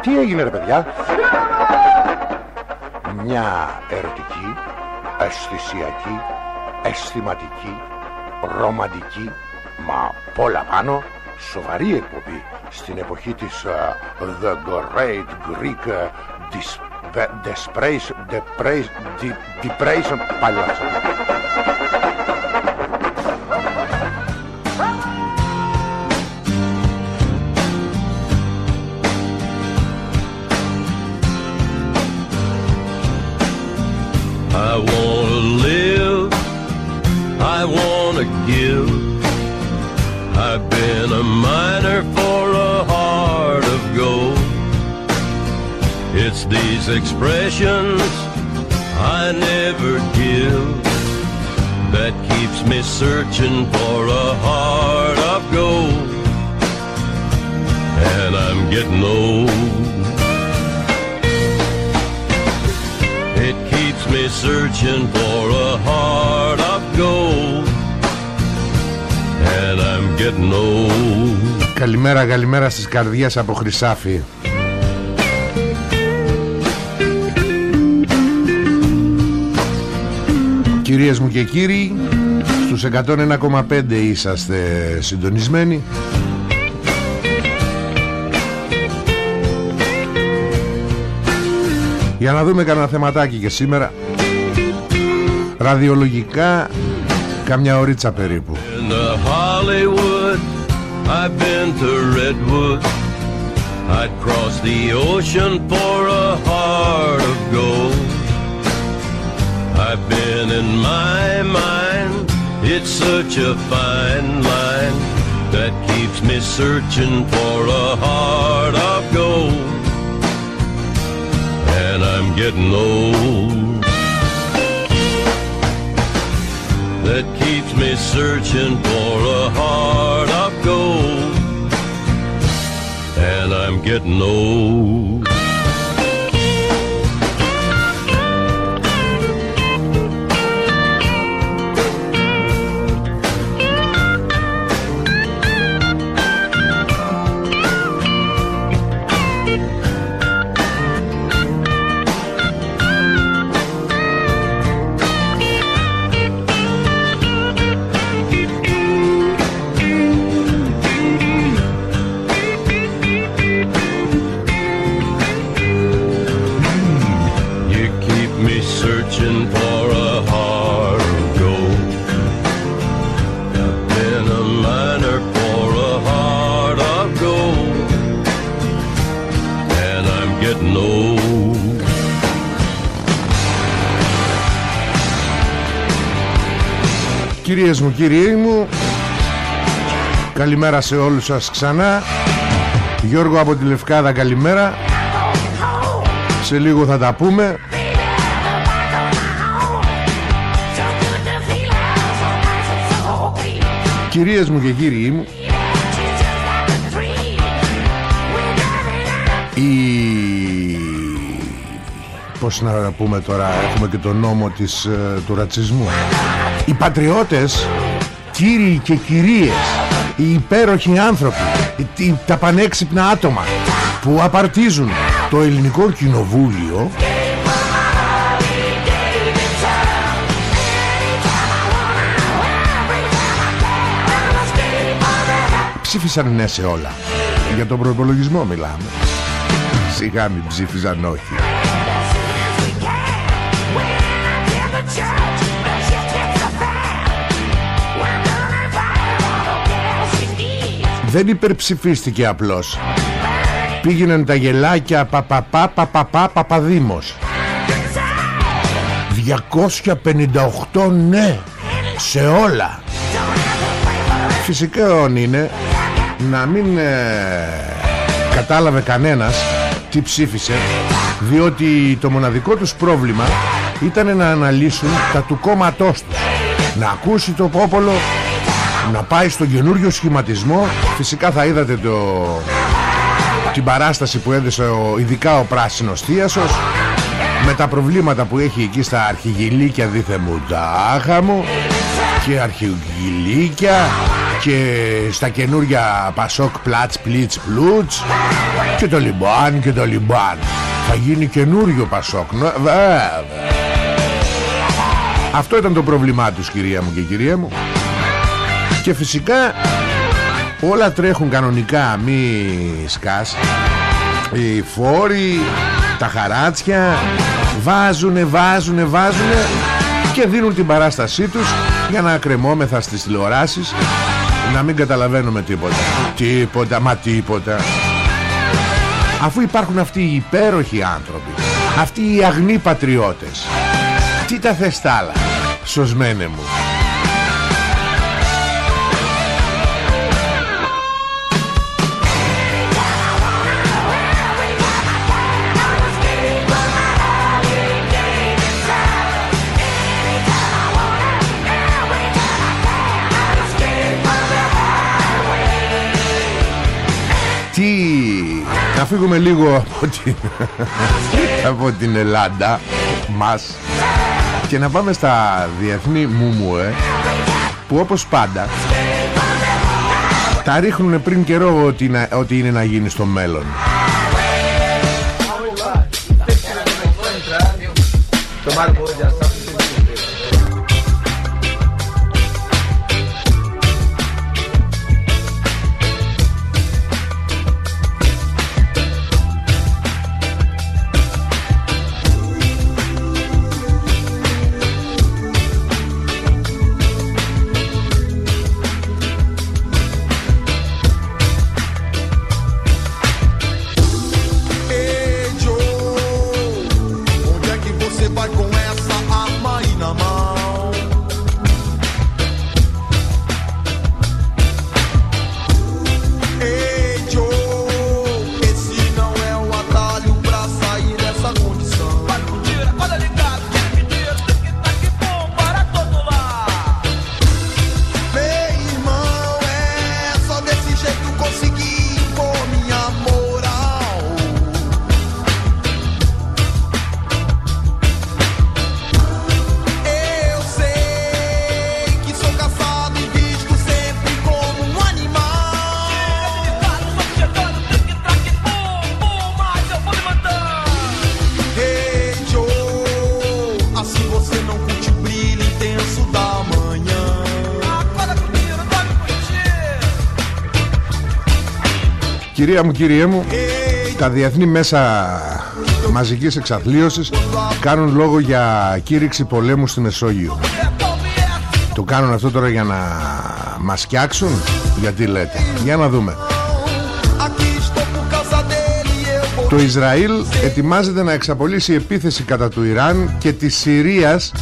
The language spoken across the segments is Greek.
Τι έγινε ρε παιδιά; Μια ερωτική Αισθησιακή Αισθηματική Ρομαντική Μα πολλά πάνω Σοβαρή εκπομπή Στην εποχή της uh, The Great Greek uh, dis, Depression Depression Παλιός Καλημέρα, καλημέρα στις καρδιές από Χρυσάφι. Κυρίες μου και κύριοι, στους 101,5 είσαστε συντονισμένοι. Για να δούμε κανένα θεματάκι και σήμερα Ραδιολογικά Καμιά ωρίτσα περίπου In the Hollywood, I've been to Redwood. I'd cross the ocean for a heart of gold. I've been in my mind, it's such a fine line that keeps me searching for a heart of gold. And I'm getting old. that keeps me searching for a heart getting old. Κυρίες μου, κύριοι μου Καλημέρα σε όλους σας ξανά. Γιώργο από τη Λευκάδα καλημέρα. Σε λίγο θα τα πούμε. Κυρίες μου και κύριοι μου Η... Πώς να πούμε τώρα Έχουμε και το νόμο της, ε, του ρατσισμού Οι πατριώτες Κύριοι και κυρίες Οι υπέροχοι άνθρωποι οι- οι- Τα πανέξυπνα άτομα Που απαρτίζουν το ελληνικό κοινοβούλιο Ψήφισαν ναι σε όλα. Για τον προπολογισμό μιλάμε. Σιγά μην ψήφιζαν όχι Δεν υπερψηφίστηκε απλώς. Πήγαιναν τα γελάκια παπαπά παπαπά παπαδήμος 258 ναι Σε όλα. Φυσικά είναι Να μην ε, Κατάλαβε κανένας Τι ψήφισε Διότι το μοναδικό τους πρόβλημα Ήταν να αναλύσουν τα του κόμματός τους. Να ακούσει το πόπολο να πάει στον καινούριο σχηματισμό. Φυσικά θα είδατε το, την παράσταση που έδεσε ο, ειδικά ο πράσινος θείασος με τα προβλήματα που έχει εκεί στα αρχιγυλίκια δίθε μου τάχα μου και αρχιγυλίκια και στα καινούρια Πασόκ Πλάτς Πλίτς Πλούτς και το Λιμπάν και το Λιμπάν. Θα γίνει καινούριο Πασόκ βέβαια. Αυτό ήταν το πρόβλημά τους κυρία μου και κυρία μου και φυσικά όλα τρέχουν κανονικά. Μη σκάς. Οι φόροι τα χαράτσια βάζουνε βάζουνε βάζουνε και δίνουν την παράστασή τους για να κρεμόμεθα στις τηλεοράσεις να μην καταλαβαίνουμε τίποτα. Τίποτα μα τίποτα. Αφού υπάρχουν αυτοί οι υπέροχοι άνθρωποι αυτοί οι αγνοί πατριώτες τι τα θες τ' άλλα σωσμένε μου; Φύγουμε λίγο από την, από την Ελλάδα μας και να πάμε στα διεθνή μουμουέ που όπως πάντα τα ρίχνουν πριν καιρό ότι, ότι είναι να γίνει στο μέλλον. Κυρία μου, κύριέ μου Τα διεθνή μέσα μαζικής εξαθλίωσης Κάνουν λόγο για κήρυξη πολέμου στη Μεσόγειο. Το κάνουν αυτό τώρα για να μας φτιάξουν; Γιατί λέτε. Για να δούμε. Το Ισραήλ ετοιμάζεται να εξαπολύσει επίθεση κατά του Ιράν και της Συρίας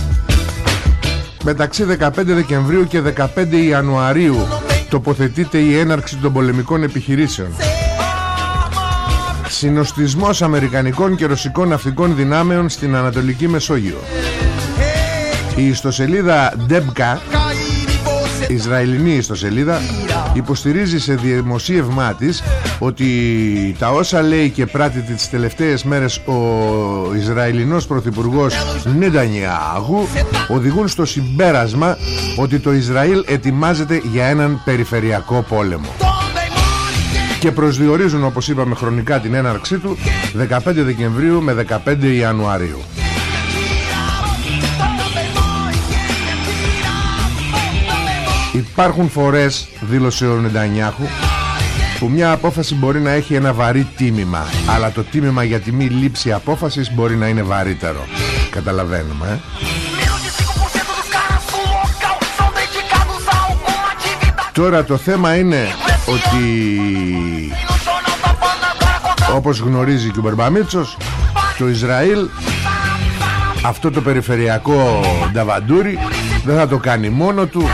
μεταξύ 15 Δεκεμβρίου και 15 Ιανουαρίου. Τοποθετείται η έναρξη των πολεμικών επιχειρήσεων Συνοστισμός Αμερικανικών και Ρωσικών ναυτικών δυνάμεων στην Ανατολική Μεσόγειο. Η ιστοσελίδα DEBCA Ισραηλινή ιστοσελίδα υποστηρίζει σε δημοσίευμά της ότι τα όσα λέει και πράττει τις τελευταίες μέρες ο Ισραηλινός Πρωθυπουργός Νεντανιάγου οδηγούν στο συμπέρασμα ότι το Ισραήλ ετοιμάζεται για έναν περιφερειακό πόλεμο και προσδιορίζουν όπως είπαμε χρονικά την έναρξή του 15 Δεκεμβρίου με 15 Ιανουαρίου. Υπάρχουν φορές, δήλωσε ο Νεντανιάχου που μια απόφαση μπορεί να έχει ένα βαρύ τίμημα. Αλλά το τίμημα για τη μη λήψη απόφασης μπορεί να είναι βαρύτερο. Καταλαβαίνουμε ε; Τώρα το θέμα είναι ότι όπως γνωρίζει και ο Μπερμπαμίτσος το Ισραήλ αυτό το περιφερειακό νταβαντούρι δεν θα το κάνει μόνο του.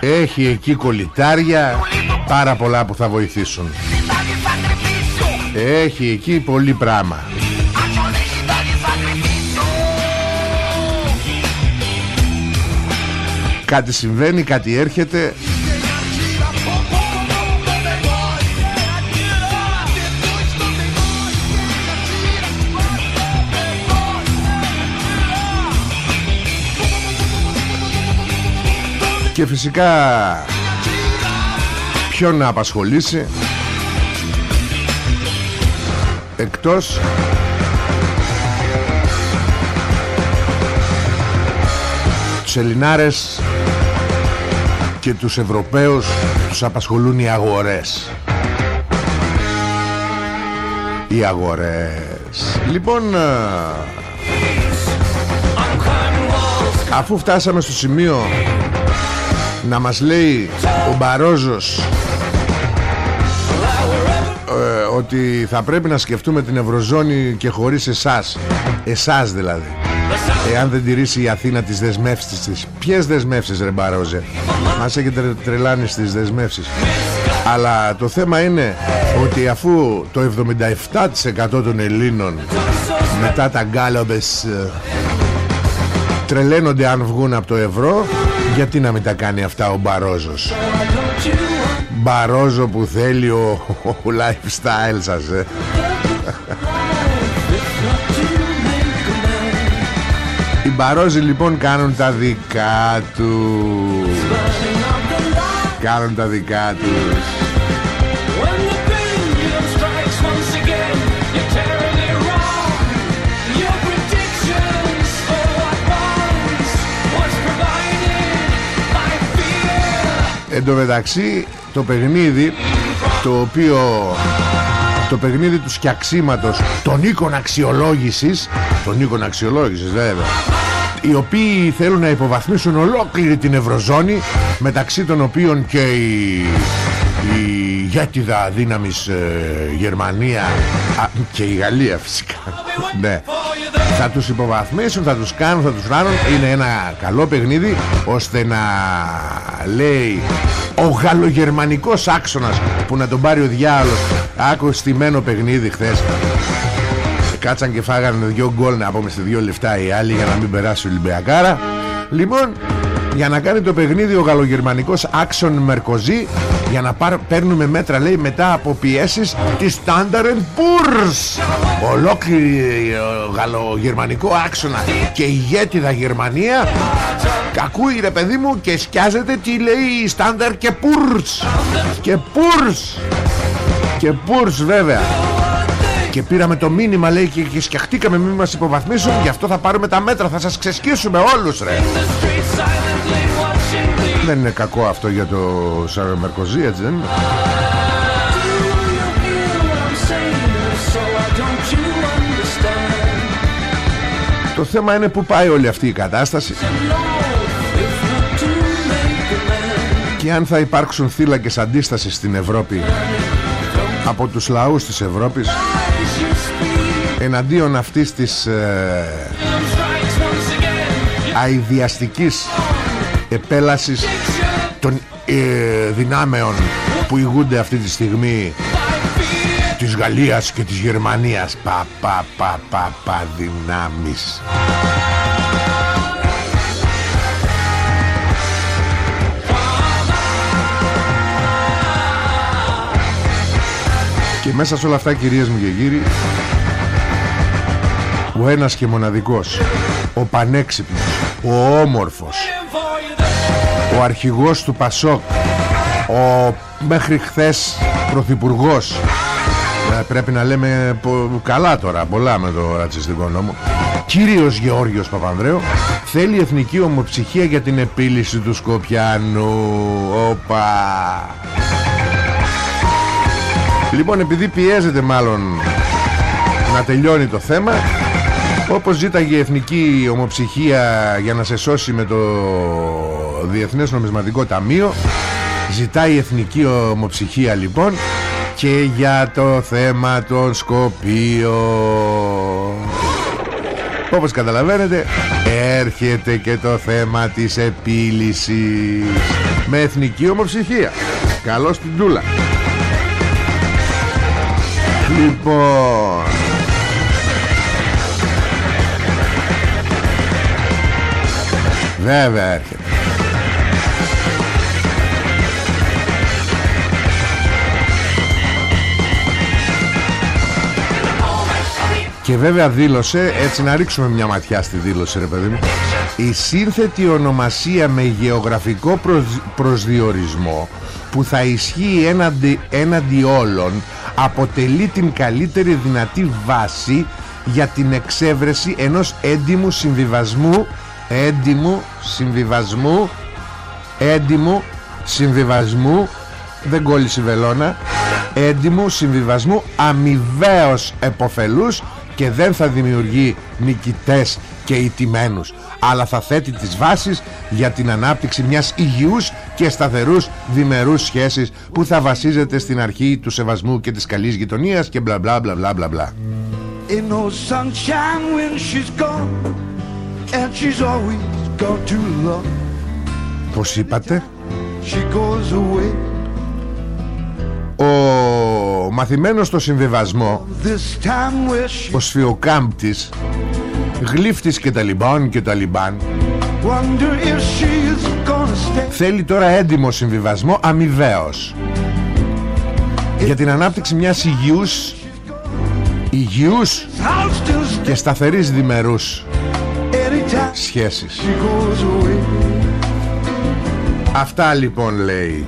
Έχει εκεί κολλητάρια πάρα πολλά που θα βοηθήσουν. Έχει εκεί πολύ πράγμα Κάτι συμβαίνει, κάτι έρχεται και φυσικά ποιον να απασχολήσει εκτός τους Ελληνάρες και τους Ευρωπαίους τους απασχολούν οι αγορές. Οι αγορές. Λοιπόν αφού φτάσαμε στο σημείο να μας λέει ο Μπαρόζος ε, ότι θα πρέπει να σκεφτούμε την Ευρωζώνη και χωρίς εσάς. Εσάς δηλαδή. Εάν δεν τηρήσει η Αθήνα τις δεσμεύσεις της. Ποιες δεσμεύσεις ρε Μπαρόζε; Μας έχετε τρελάνει στις δεσμεύσεις. Αλλά το θέμα είναι ότι αφού το 77% των Ελλήνων μετά τα γκάλοπ ε, τρελαίνονται αν βγουν από το ευρώ γιατί να μην τα κάνει αυτά ο Μπαρόζος; Μπαρόζο που θέλει ο, ο lifestyle σας ε. Οι Μπαρόζοι λοιπόν κάνουν τα δικά τους Κάνουν τα δικά τους Εν τω μεταξύ το παιχνίδι το οποίο το παιχνίδι του σκιαξίματος των οίκων αξιολόγησης των οίκων αξιολόγησης βέβαια οι οποίοι θέλουν να υποβαθμίσουν ολόκληρη την Ευρωζώνη μεταξύ των οποίων και η, η ηγέτιδα δύναμης ε, Γερμανία α, και η Γαλλία φυσικά ναι. Θα τους υποβαθμίσουν, θα τους κάνουν, θα τους ράνουν είναι ένα καλό παιχνίδι ώστε να λέει ο γαλλογερμανικός άξονας που να τον πάρει ο διάολος. Άκου στημένο παιχνίδι χθες. Κάτσαν και φάγανε δυο γκολ να πούμε σε δυο λεφτά οι άλλοι για να μην περάσει ο Ολυμπιακάρα. Λοιπόν για να κάνει το παιχνίδι ο γαλλογερμανικός Άξον Μερκοζή για να πάρ, παίρνουμε μέτρα λέει μετά από πιέσεις της Standard Poor's. Ολόκληρη γαλλογερμανικό άξονα και ηγέτιδα Γερμανία. Ακούει ρε παιδί μου και σκιάζεται τι λέει η Standard και Poor's. Και Poor's. Και Poor's βέβαια και πήραμε το μήνυμα λέει και, και σκιαχτήκαμε μην μας υποβαθμίσουν γι' αυτό θα πάρουμε τα μέτρα θα σας ξεσκίσουμε όλους ρε. Δεν είναι κακό αυτό για το Σάρο Μερκοζή έτσι δεν είναι; Το θέμα είναι που πάει όλη αυτή η κατάσταση. Και αν θα υπάρξουν θύλακες αντίστασης στην Ευρώπη Από τους λαούς της Ευρώπης Εναντίον αυτής της ε, αηδιαστικής επέλασης των ε, δυνάμεων που ηγούνται αυτή τη στιγμή της Γαλλίας και της Γερμανίας. Πα πα πα πα πα δυνάμεις. Και μέσα σε όλα αυτά κυρίες μου και κύριοι ο ένας και μοναδικός. Ο πανέξυπνος. Ο όμορφος. Ο αρχηγός του Πασόκ. Ο μέχρι χθες πρωθυπουργός. Ε, πρέπει να λέμε καλά τώρα. Πολλά με το ρατσιστικό νόμο. Κύριος Γεώργιος Παπανδρέου θέλει εθνική ομοψυχία για την επίλυση του Σκοπιανού. Όπα! Λοιπόν επειδή πιέζεται μάλλον να τελειώνει το θέμα όπως ζήταγε η Εθνική Ομοψυχία για να σε σώσει με το Διεθνές Νομισματικό Ταμείο Ζητάει η Εθνική Ομοψυχία λοιπόν και για το θέμα των Σκοπίων. Όπως καταλαβαίνετε έρχεται και το θέμα της επίλυσης με Εθνική Ομοψυχία. Καλώς την τούλα. Λοιπόν Βέβαια έρχεται. Και βέβαια δήλωσε, έτσι να ρίξουμε μια ματιά στη δήλωση ρε παιδί μου Η σύνθετη ονομασία με γεωγραφικό προσδιορισμό Που θα ισχύει έναντι, έναντι όλων Αποτελεί την καλύτερη δυνατή βάση Για την εξέβρεση ενός έντιμου συμβιβασμού Έντιμου συμβιβασμού Έντιμου συμβιβασμού Δεν κόλλησε βελόνα Έντιμου συμβιβασμού αμοιβαίως εποφελούς και δεν θα δημιουργεί νικητές και ιτημένους αλλά θα θέτει τις βάσεις για την ανάπτυξη μιας υγιούς και σταθερούς διμερούς σχέσης που θα βασίζεται στην αρχή του σεβασμού και της καλής γειτονίας και μπλα μπλα μπλα μπλα μπλα μπλα Πώς είπατε; Ο μαθημένος στο συμβιβασμό Ο σφιοκάμπτης Γλύφτης και ταλιμπάν και ταλιμπάν Θέλει τώρα έντιμο συμβιβασμό αμοιβαίος. Για την ανάπτυξη μιας υγιούς Υγιούς Και σταθερής διμερούς Σχέσεις. Αυτά λοιπόν λέει.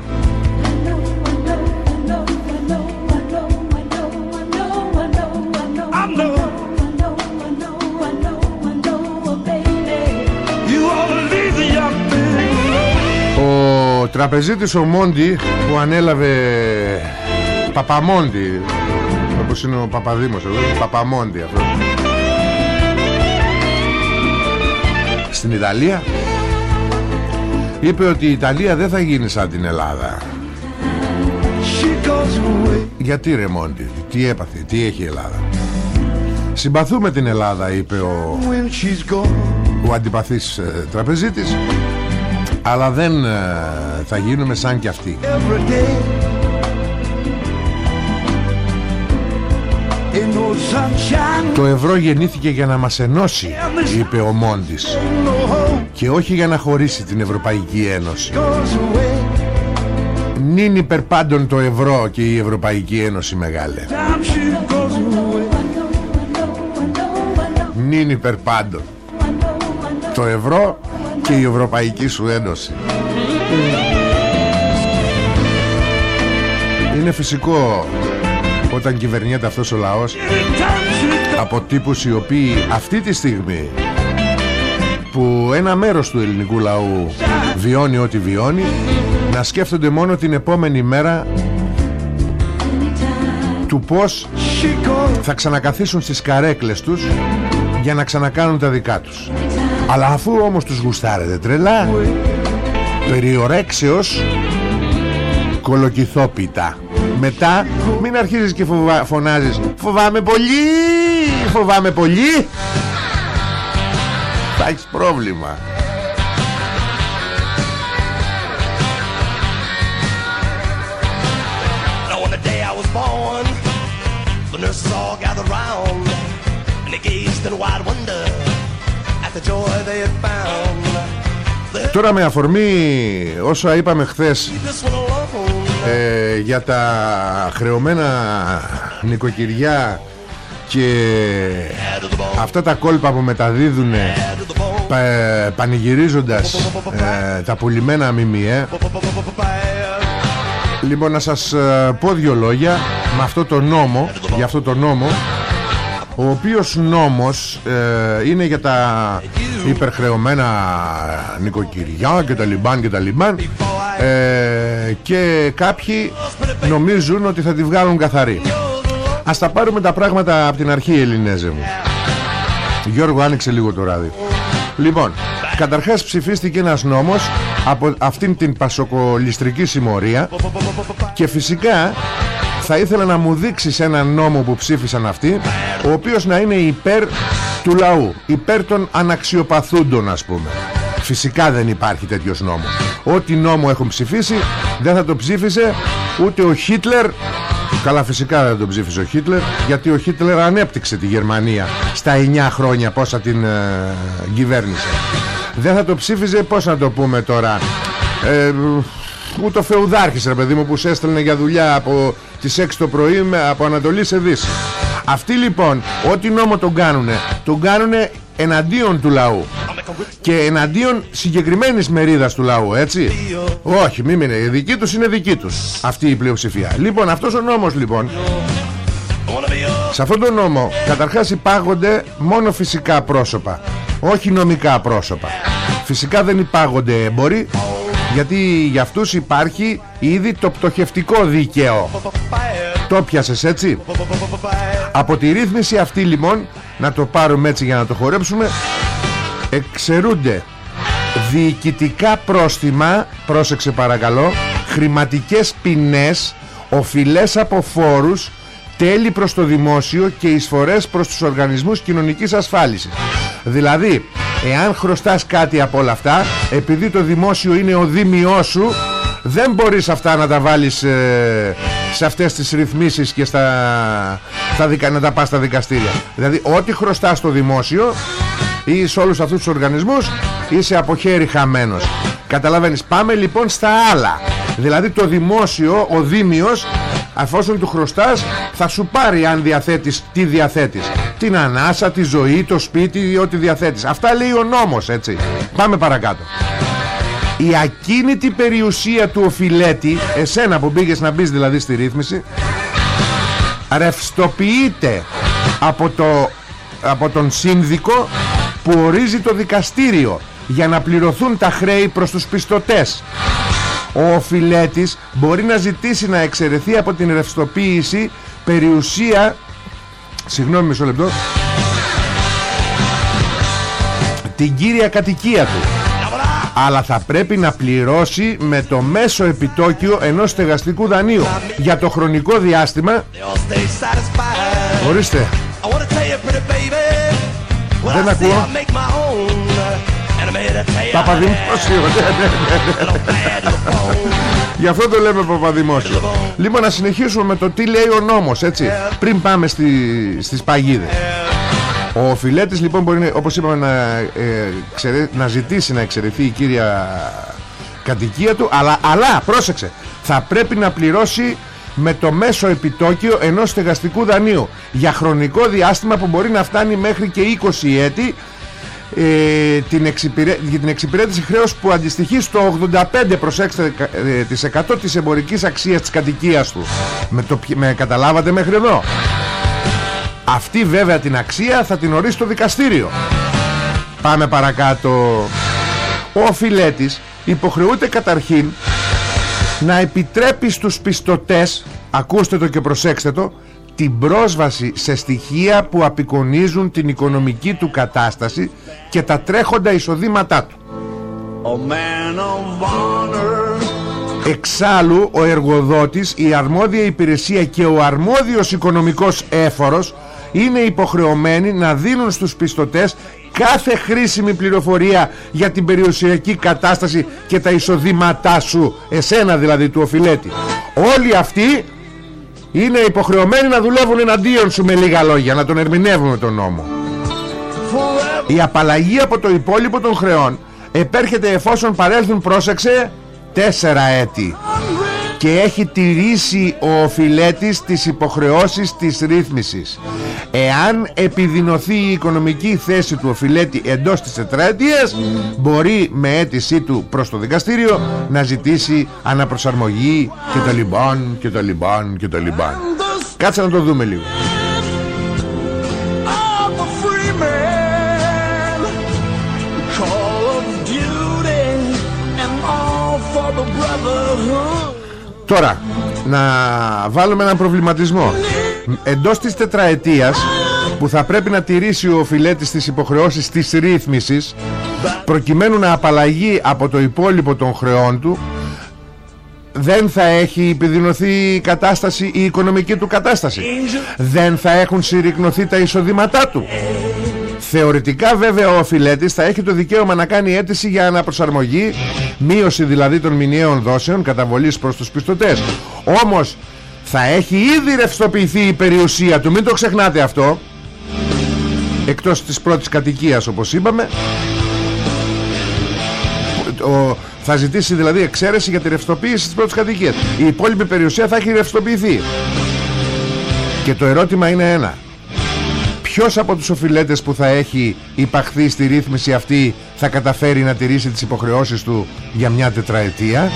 Ο τραπεζίτης ο Μόντι που ανέλαβε Παπαμόντι όπως είναι ο Παπαδήμος εδώ Παπαμόντι αυτός Στην Ιταλία. Είπε ότι η Ιταλία δεν θα γίνει σαν την Ελλάδα. Γιατί ρε Μόντι τι έπαθε, τι έχει η Ελλάδα; Συμπαθούμε την Ελλάδα είπε ο, ο αντιπαθής ε, τραπεζίτης. Αλλά δεν ε, θα γίνουμε σαν κι αυτοί Το ευρώ γεννήθηκε για να μας ενώσει Είπε ο Μόντις Και όχι για να χωρίσει την Ευρωπαϊκή Ένωση. Νυν υπερπάντων το ευρώ και η Ευρωπαϊκή Ένωση μεγάλε. Νυν υπερπάντων Το ευρώ και η Ευρωπαϊκή σου Ένωση. Είναι φυσικό όταν κυβερνιέται αυτός ο λαός από τύπους οι οποίοι αυτή τη στιγμή που ένα μέρος του ελληνικού λαού βιώνει ό,τι βιώνει να σκέφτονται μόνο την επόμενη μέρα του πως θα ξανακαθίσουν στις καρέκλες τους για να ξανακάνουν τα δικά τους. Αλλά αφού όμως τους γουστάρετε τρελά περιορέξεως κολοκυθόπιτα μετά μην αρχίζεις και φοβα... φωνάζεις. Φοβάμαι πολύ Φοβάμαι πολύ. Θα έχεις πρόβλημα. Τώρα με αφορμή όσα είπαμε χθες ε, για τα χρεωμένα νοικοκυριά και αυτά τα κόλπα που μεταδίδουν πα, πανηγυρίζοντας ε, τα πουλημένα μιμιέ. Λοιπόν να σας ε, πω δύο λόγια με αυτό το νόμο για αυτό το νόμο ο οποίος νόμος ε, είναι για τα υπερχρεωμένα νοικοκυριά και τα λιμπάν και τα λιμπάν. Ε, και κάποιοι νομίζουν ότι θα τη βγάλουν καθαρή. Ας τα πάρουμε τα πράγματα από την αρχή Ελληνέζε μου. Γιώργο άνοιξε λίγο το ράδι. Λοιπόν, καταρχάς ψηφίστηκε ένας νόμος από αυτήν την πασοκολιστρική συμμορία και φυσικά θα ήθελα να μου δείξεις έναν νόμο που ψήφισαν αυτοί ο οποίος να είναι υπέρ του λαού υπέρ των αναξιοπαθούντων ας πούμε. Φυσικά δεν υπάρχει τέτοιος νόμος. Ό,τι νόμο έχουν ψηφίσει Δεν θα το ψήφισε ούτε ο Χίτλερ. Καλά φυσικά δεν το ψήφισε ο Χίτλερ Γιατί ο Χίτλερ ανέπτυξε τη Γερμανία Στα 9 χρόνια πόσα την ε, κυβέρνησε. Δεν θα το ψήφιζε πώς να το πούμε τώρα ε, Ούτε ο Φεουδάρχης ρε παιδί μου Που σε έστελνε για δουλειά Από τις 6 το πρωί με, Από Ανατολή σε Δύση. Αυτοί λοιπόν ό,τι νόμο τον κάνουνε Τον κάνουνε εναντίον του λαού. Και εναντίον συγκεκριμένης μερίδας του λαού έτσι. Όχι μη είναι η δική τους είναι δική τους αυτή η πλειοψηφία. Λοιπόν αυτός ο νόμος λοιπόν σε αυτόν τον νόμο καταρχάς υπάγονται μόνο φυσικά πρόσωπα όχι νομικά πρόσωπα. Φυσικά δεν υπάγονται έμποροι γιατί για αυτούς υπάρχει ήδη το πτωχευτικό δίκαιο. Το πιασες έτσι; Από τη ρύθμιση αυτή λοιπόν Να το πάρουμε έτσι για να το χορέψουμε Εξαιρούνται Διοικητικά πρόστιμα Πρόσεξε παρακαλώ Χρηματικές ποινές Οφειλές από φόρους Τέλη προς το δημόσιο Και εισφορές προς τους οργανισμούς κοινωνικής ασφάλισης. Δηλαδή Εάν χρωστάς κάτι από όλα αυτά Επειδή το δημόσιο είναι ο δίμιός σου δεν μπορείς αυτά να τα βάλεις ε, σε αυτές τις ρυθμίσεις και στα, στα να τα πας στα δικαστήρια. Δηλαδή ό,τι χρωστάς στο δημόσιο ή σε όλους αυτούς τους οργανισμούς είσαι από χέρι χαμένος. Καταλαβαίνεις. Πάμε λοιπόν στα άλλα. Δηλαδή το δημόσιο ο δήμιος αφόσον του χρωστάς θα σου πάρει αν διαθέτεις τι διαθέτεις την ανάσα, τη ζωή, το σπίτι ό,τι διαθέτεις. Αυτά λέει ο νόμος έτσι. Πάμε παρακάτω. Η ακίνητη περιουσία του οφειλέτη εσένα που πήγες να μπεις δηλαδή στη ρύθμιση ρευστοποιείται από, το, από τον σύνδικο που ορίζει το δικαστήριο για να πληρωθούν τα χρέη προς τους πιστωτές. Ο οφειλέτης μπορεί να ζητήσει να εξαιρεθεί από την ρευστοποίηση περιουσία συγγνώμη μισό λεπτό. Την κύρια κατοικία του. Αλλά θα πρέπει να πληρώσει με το μέσο επιτόκιο ενός στεγαστικού δανείου για το χρονικό διάστημα. Ορίστε. Δεν ακούω. Παπαδημόσιο Γι' αυτό το λέμε Παπαδημόσιο. Λοιπόν να συνεχίσουμε με το τι λέει ο νόμος έτσι Πριν πάμε στη, στις παγίδες. Ο φιλέτης λοιπόν μπορεί όπως είπαμε να, ε, να ζητήσει να εξαιρεθεί η κύρια κατοικία του αλλά, αλλά πρόσεξε θα πρέπει να πληρώσει με το μέσο επιτόκιο ενός στεγαστικού δανείου για χρονικό διάστημα που μπορεί να φτάνει μέχρι και 20 έτη ε, την εξυπηρέ... για την εξυπηρέτηση χρέους που αντιστοιχεί στο 85 προσέξτε ε, της 100 της εμπορικής αξίας της κατοικίας του. Με, το... με καταλάβατε μέχρι εδώ; Αυτή βέβαια την αξία θα την ορίσει το δικαστήριο. Πάμε παρακάτω. Ο φιλέτης υποχρεούται καταρχήν Να επιτρέπει στους πιστωτές Ακούστε το και προσέξτε το Την πρόσβαση σε στοιχεία που απεικονίζουν την οικονομική του κατάσταση Και τα τρέχοντα εισοδήματά του. Εξάλλου ο εργοδότης, η αρμόδια υπηρεσία και ο αρμόδιος οικονομικός έφορος είναι υποχρεωμένοι να δίνουν στους πιστωτές κάθε χρήσιμη πληροφορία για την περιουσιακή κατάσταση και τα εισοδήματά σου. Εσένα δηλαδή του οφειλέτη. Όλοι αυτοί είναι υποχρεωμένοι να δουλεύουν εναντίον σου με λίγα λόγια να τον ερμηνεύουμε τον νόμο. Η απαλλαγή από το υπόλοιπο των χρεών επέρχεται εφόσον παρέλθουν πρόσεξε τέσσερα έτη και έχει τηρήσει ο οφειλέτης τις υποχρεώσεις της ρύθμισης. Εάν επιδεινωθεί η οικονομική θέση του οφειλέτη εντός της τετραετίας μπορεί με αίτησή του προς το δικαστήριο να ζητήσει αναπροσαρμογή και το λιμπάν και το λιμπάν και το λιμπάν κάτσε να το δούμε λίγο Τώρα, να βάλουμε έναν προβληματισμό. Εντός της τετραετίας που θα πρέπει να τηρήσει ο φιλέτης τις υποχρεώσεις της ρύθμισης προκειμένου να απαλλαγεί από το υπόλοιπο των χρεών του δεν θα έχει επιδεινωθεί η κατάσταση, η οικονομική του κατάσταση δεν θα έχουν συρρυκνωθεί τα εισοδήματά του Θεωρητικά βέβαια ο οφειλέτης θα έχει το δικαίωμα να κάνει αίτηση για αναπροσαρμογή Μείωση δηλαδή των μηνιαίων δόσεων καταβολής προς τους πιστωτές. Όμως θα έχει ήδη ρευστοποιηθεί η περιουσία του. Μην το ξεχνάτε αυτό. Εκτός της πρώτης κατοικίας όπως είπαμε. Ο, Θα ζητήσει δηλαδή εξαίρεση για τη ρευστοποίηση της πρώτης κατοικίας. Η υπόλοιπη περιουσία θα έχει ρευστοποιηθεί. Και το ερώτημα είναι ένα ποιος από τους οφειλέτες που θα έχει υπαχθεί στη ρύθμιση αυτή θα καταφέρει να τηρήσει τις υποχρεώσεις του για μια τετραετία;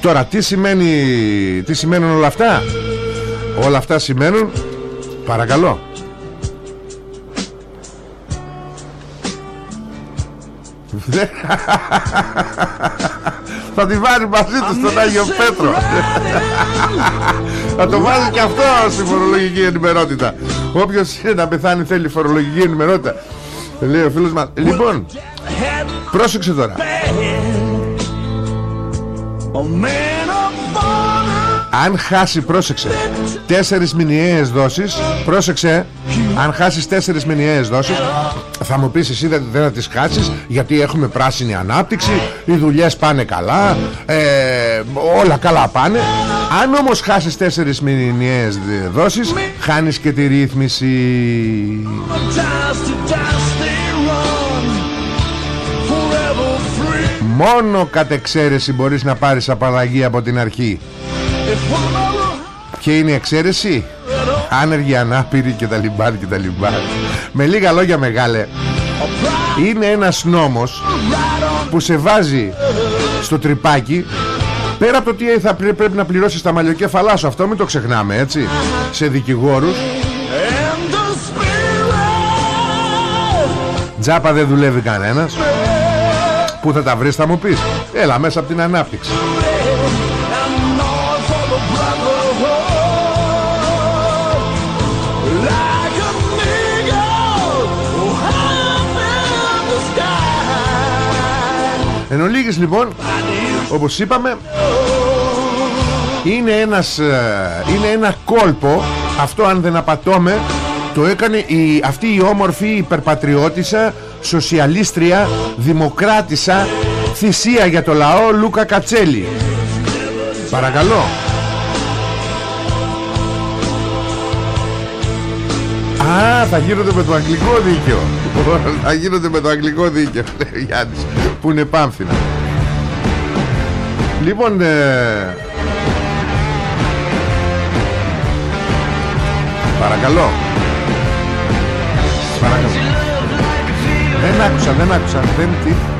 Τώρα τι σημαίνει Τι σημαίνουν όλα αυτά; Όλα αυτά σημαίνουν Παρακαλώ Θα τη βάλει μαζί του στον Άγιο Πέτρο. Θα το βάλει και αυτό στη φορολογική ενημερότητα. Όποιος είναι να πεθάνει θέλει φορολογική ενημερότητα. Λέει ο φίλος μας. Λοιπόν Πρόσεξε τώρα αν χάσει πρόσεξε. Τέσσερις μηνιαίες δόσεις Πρόσεξε. Αν χάσεις τέσσερις μηνιαίες δόσεις Θα μου πεις εσύ δεν, δεν θα τις χάσεις Γιατί έχουμε πράσινη ανάπτυξη Οι δουλειές πάνε καλά ε, Όλα καλά πάνε. Αν όμως χάσεις τέσσερις μηνιαίες δόσεις Χάνεις και τη ρύθμιση. Μόνο κατ' εξαίρεση μπορείς να πάρεις απαλλαγή από την αρχή Και είναι η εξαίρεση. Άνεργοι, ανάπηροι και τα λιμπάν και τα λιμπάν Με λίγα λόγια μεγάλε Είναι ένας νόμος Που σε βάζει στο τρυπάκι Πέρα από το τι θα πρέπει να πληρώσεις τα μαλλιοκέφαλά σου. Αυτό μην το ξεχνάμε έτσι. Σε δικηγόρους. Τζάπα δεν δουλεύει κανένας. Πού θα τα βρεις θα μου πεις. Έλα μέσα από την ανάπτυξη Εν ολίγης λοιπόν Όπως είπαμε Είναι ένας ε, Είναι ένα κόλπο. Αυτό αν δεν απατώμε Το έκανε η, αυτή η όμορφη υπερπατριώτησα Σοσιαλίστρια Δημοκράτησα Θυσία για το λαό Λούκα Κατσέλη. Παρακαλώ Α, θα γίνονται με το αγγλικό δίκαιο. Θα γίνονται με το αγγλικό δίκαιο Γιάννης Που είναι πάμφινα Λοιπόν ε... Παρακαλώ. Παρακαλώ. Δεν άκουσα, δεν άκουσα. Δεν τι;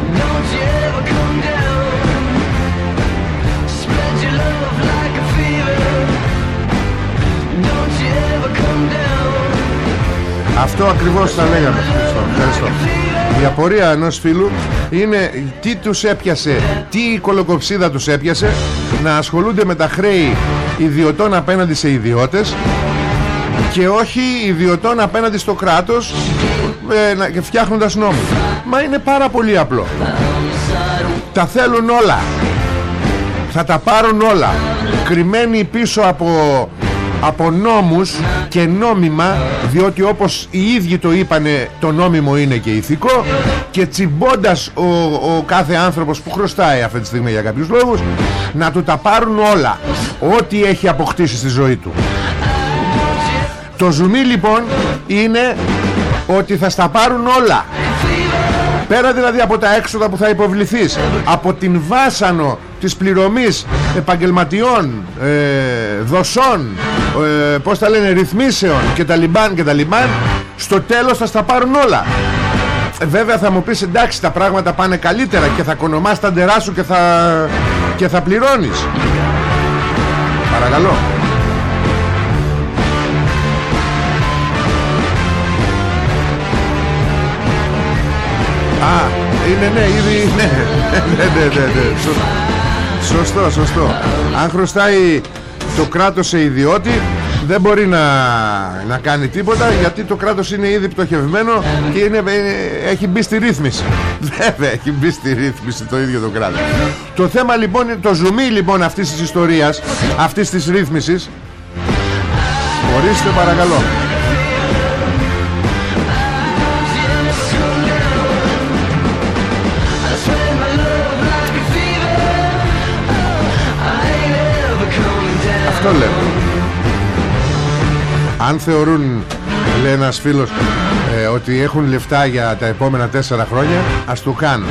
Αυτό ακριβώς θα λέγαμε Ευχαριστώ Η απορία ενός φίλου είναι τι τους έπιασε Τι η κολοκοψίδα τους έπιασε Να ασχολούνται με τα χρέη ιδιωτών απέναντι σε ιδιώτες Και όχι ιδιωτών απέναντι στο κράτος ε, Φτιάχνοντας νόμους. Μα είναι πάρα πολύ απλό. Τα θέλουν όλα. Θα τα πάρουν όλα. Κρυμμένοι πίσω από από νόμους και νόμιμα διότι όπως οι ίδιοι το είπανε το νόμιμο είναι και ηθικό και τσιμπώντας ο, ο κάθε άνθρωπος που χρωστάει αυτή τη στιγμή για κάποιους λόγους να του τα πάρουν όλα ό,τι έχει αποκτήσει στη ζωή του. Το ζουμί λοιπόν είναι ότι θα στα πάρουν όλα. Πέρα δηλαδή από τα έξοδα που θα υποβληθείς Από την βάσανο της πληρωμής επαγγελματιών ε, Δοσών ε, Πώς τα λένε ρυθμίσεων Και τα λιμπάν και τα λιμπάν Στο τέλος θα στα πάρουν όλα ε, Βέβαια θα μου πεις εντάξει τα πράγματα πάνε καλύτερα Και θα κονομάς τα ντερά σου και θα, και θα πληρώνεις Παρακαλώ Α, είναι ναι, ήδη ναι. ναι, ναι, ναι, ναι. Σωστό, σωστό. Αν χρωστάει το κράτος σε ιδιώτη δεν μπορεί να, να κάνει τίποτα γιατί το κράτος είναι ήδη πτωχευμένο και είναι, ε, έχει μπει στη ρύθμιση. Βέβαια έχει μπει στη ρύθμιση το ίδιο το κράτος. Το θέμα λοιπόν, το ζουμί λοιπόν αυτής της ιστορίας, αυτής της ρύθμισης, ορίστε παρακαλώ. Αυτό λέμε. Αν θεωρούν Λέει ένας φίλος ε, Ότι έχουν λεφτά για τα επόμενα τέσσερα χρόνια Ας το κάνουν.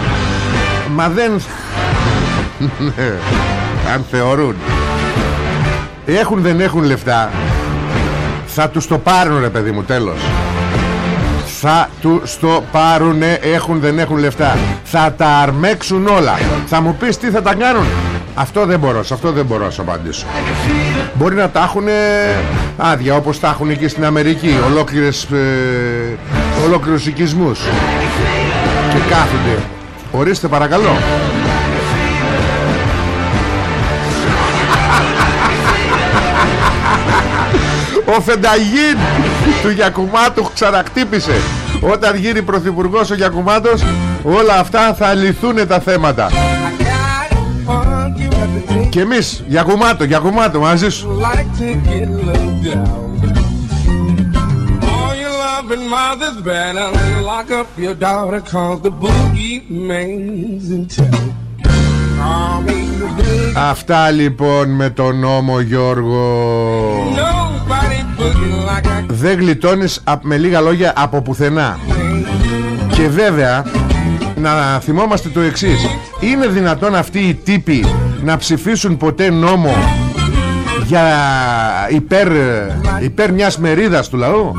Μα δεν Αν θεωρούν. Έχουν δεν έχουν λεφτά Θα τους το πάρουν ρε παιδί μου τέλος. Θα τους το πάρουνε έχουν δεν έχουν λεφτά. Θα τα αρμέξουν όλα. Θα μου πεις τι θα τα κάνουν. Αυτό δεν μπορώ, σε αυτό δεν μπορώ να σου απαντήσω μπορεί να τα έχουν άδεια όπως τα έχουν εκεί στην Αμερική ολόκληρες ε, ολόκληρους οικισμούς. Και κάθονται. Ορίστε παρακαλώ. Ο Φενταγίν του Γιακουμάτου ξανακτύπησε. Όταν γίνει πρωθυπουργός ο Γιακουμάτος Όλα αυτά θα λυθούν τα θέματα Και εμείς Γιακουμάτο, Γιακουμάτο μαζί σου. Αυτά λοιπόν με τον νόμο Γιώργο. Δεν γλιτώνεις με λίγα λόγια από πουθενά. Και βέβαια να θυμόμαστε το εξής. Είναι δυνατόν αυτοί οι τύποι να ψηφίσουν ποτέ νόμο για υπέρ, υπέρ μιας μερίδας του λαού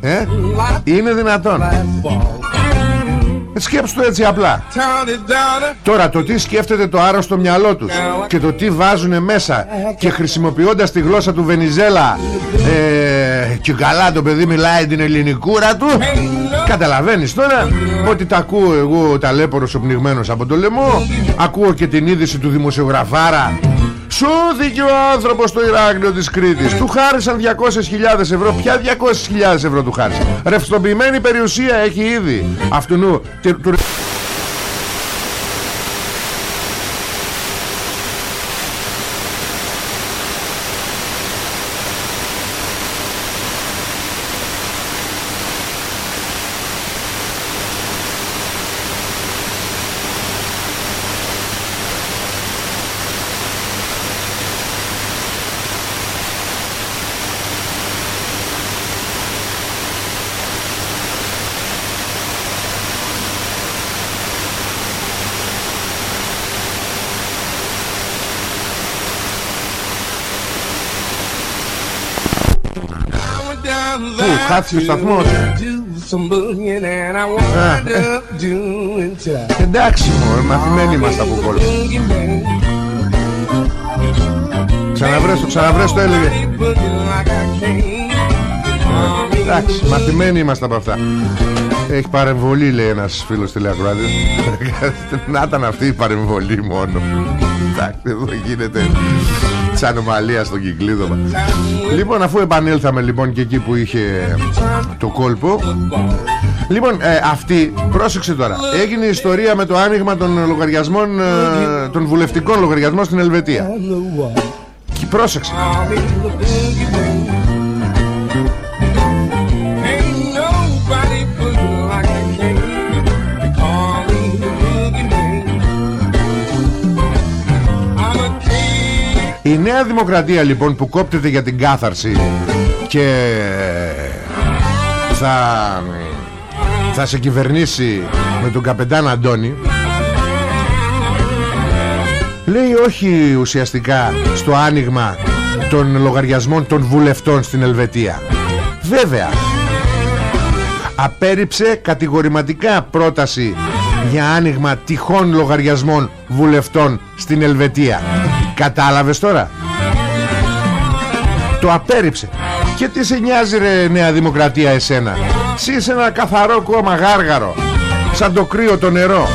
ε; Είναι δυνατόν. Σκέψου το έτσι απλά. Τώρα το τι σκέφτεται το άρρωστο μυαλό τους Και το τι βάζουν μέσα Και χρησιμοποιώντας τη γλώσσα του Βενιζέλα ε, Και καλά το παιδί μιλάει την ελληνικούρα του Καταλαβαίνεις τώρα Ότι τα ακούω εγώ ταλέπορος οπνιγμένος από το λαιμό. Ακούω και την είδηση του δημοσιογραφάρα. Σώθηκε ο άνθρωπος στο Ηράκλειο της Κρήτης. Του χάρισαν 200.000 ευρώ. Ποια 200.000 ευρώ του χάρισαν; Ρευστοποιημένη περιουσία έχει ήδη. Αυτού νου Πού, χάθησε ο σταθμός; Εντάξει μου, μαθημένοι είμαστε από κόλπο Ξαναβρες το, ξαναβρες το έλεγε. Εντάξει, μαθημένοι είμαστε από αυτά. Έχει παρεμβολή λέει ένας φίλος τηλεακροάτης Να ήταν αυτή η παρεμβολή μόνο. Εντάξει, εδώ γίνεται Σαν ανομαλία στον κυκλίδωμα. Λοιπόν αφού επανέλθαμε λοιπόν και εκεί που είχε το κόλπο Λοιπόν ε, αυτή Πρόσεξε τώρα Έγινε η ιστορία με το άνοιγμα των λογαριασμών ε, Των βουλευτικών λογαριασμών στην Ελβετία. Και πρόσεξε Η Νέα Δημοκρατία λοιπόν που κόπτεται για την κάθαρση και θα, θα σε κυβερνήσει με τον καπεντάν Αντώνη λέει όχι ουσιαστικά στο άνοιγμα των λογαριασμών των βουλευτών στην Ελβετία. Βέβαια απέριψε κατηγορηματικά πρόταση για άνοιγμα τυχών λογαριασμών βουλευτών στην Ελβετία Κατάλαβες τώρα; Το απέρριψε. Και τι σε νοιάζει ρε Νέα Δημοκρατία εσένα; Εσύ είσαι ένα καθαρό κόμμα γάργαρο Σαν το κρύο το νερό.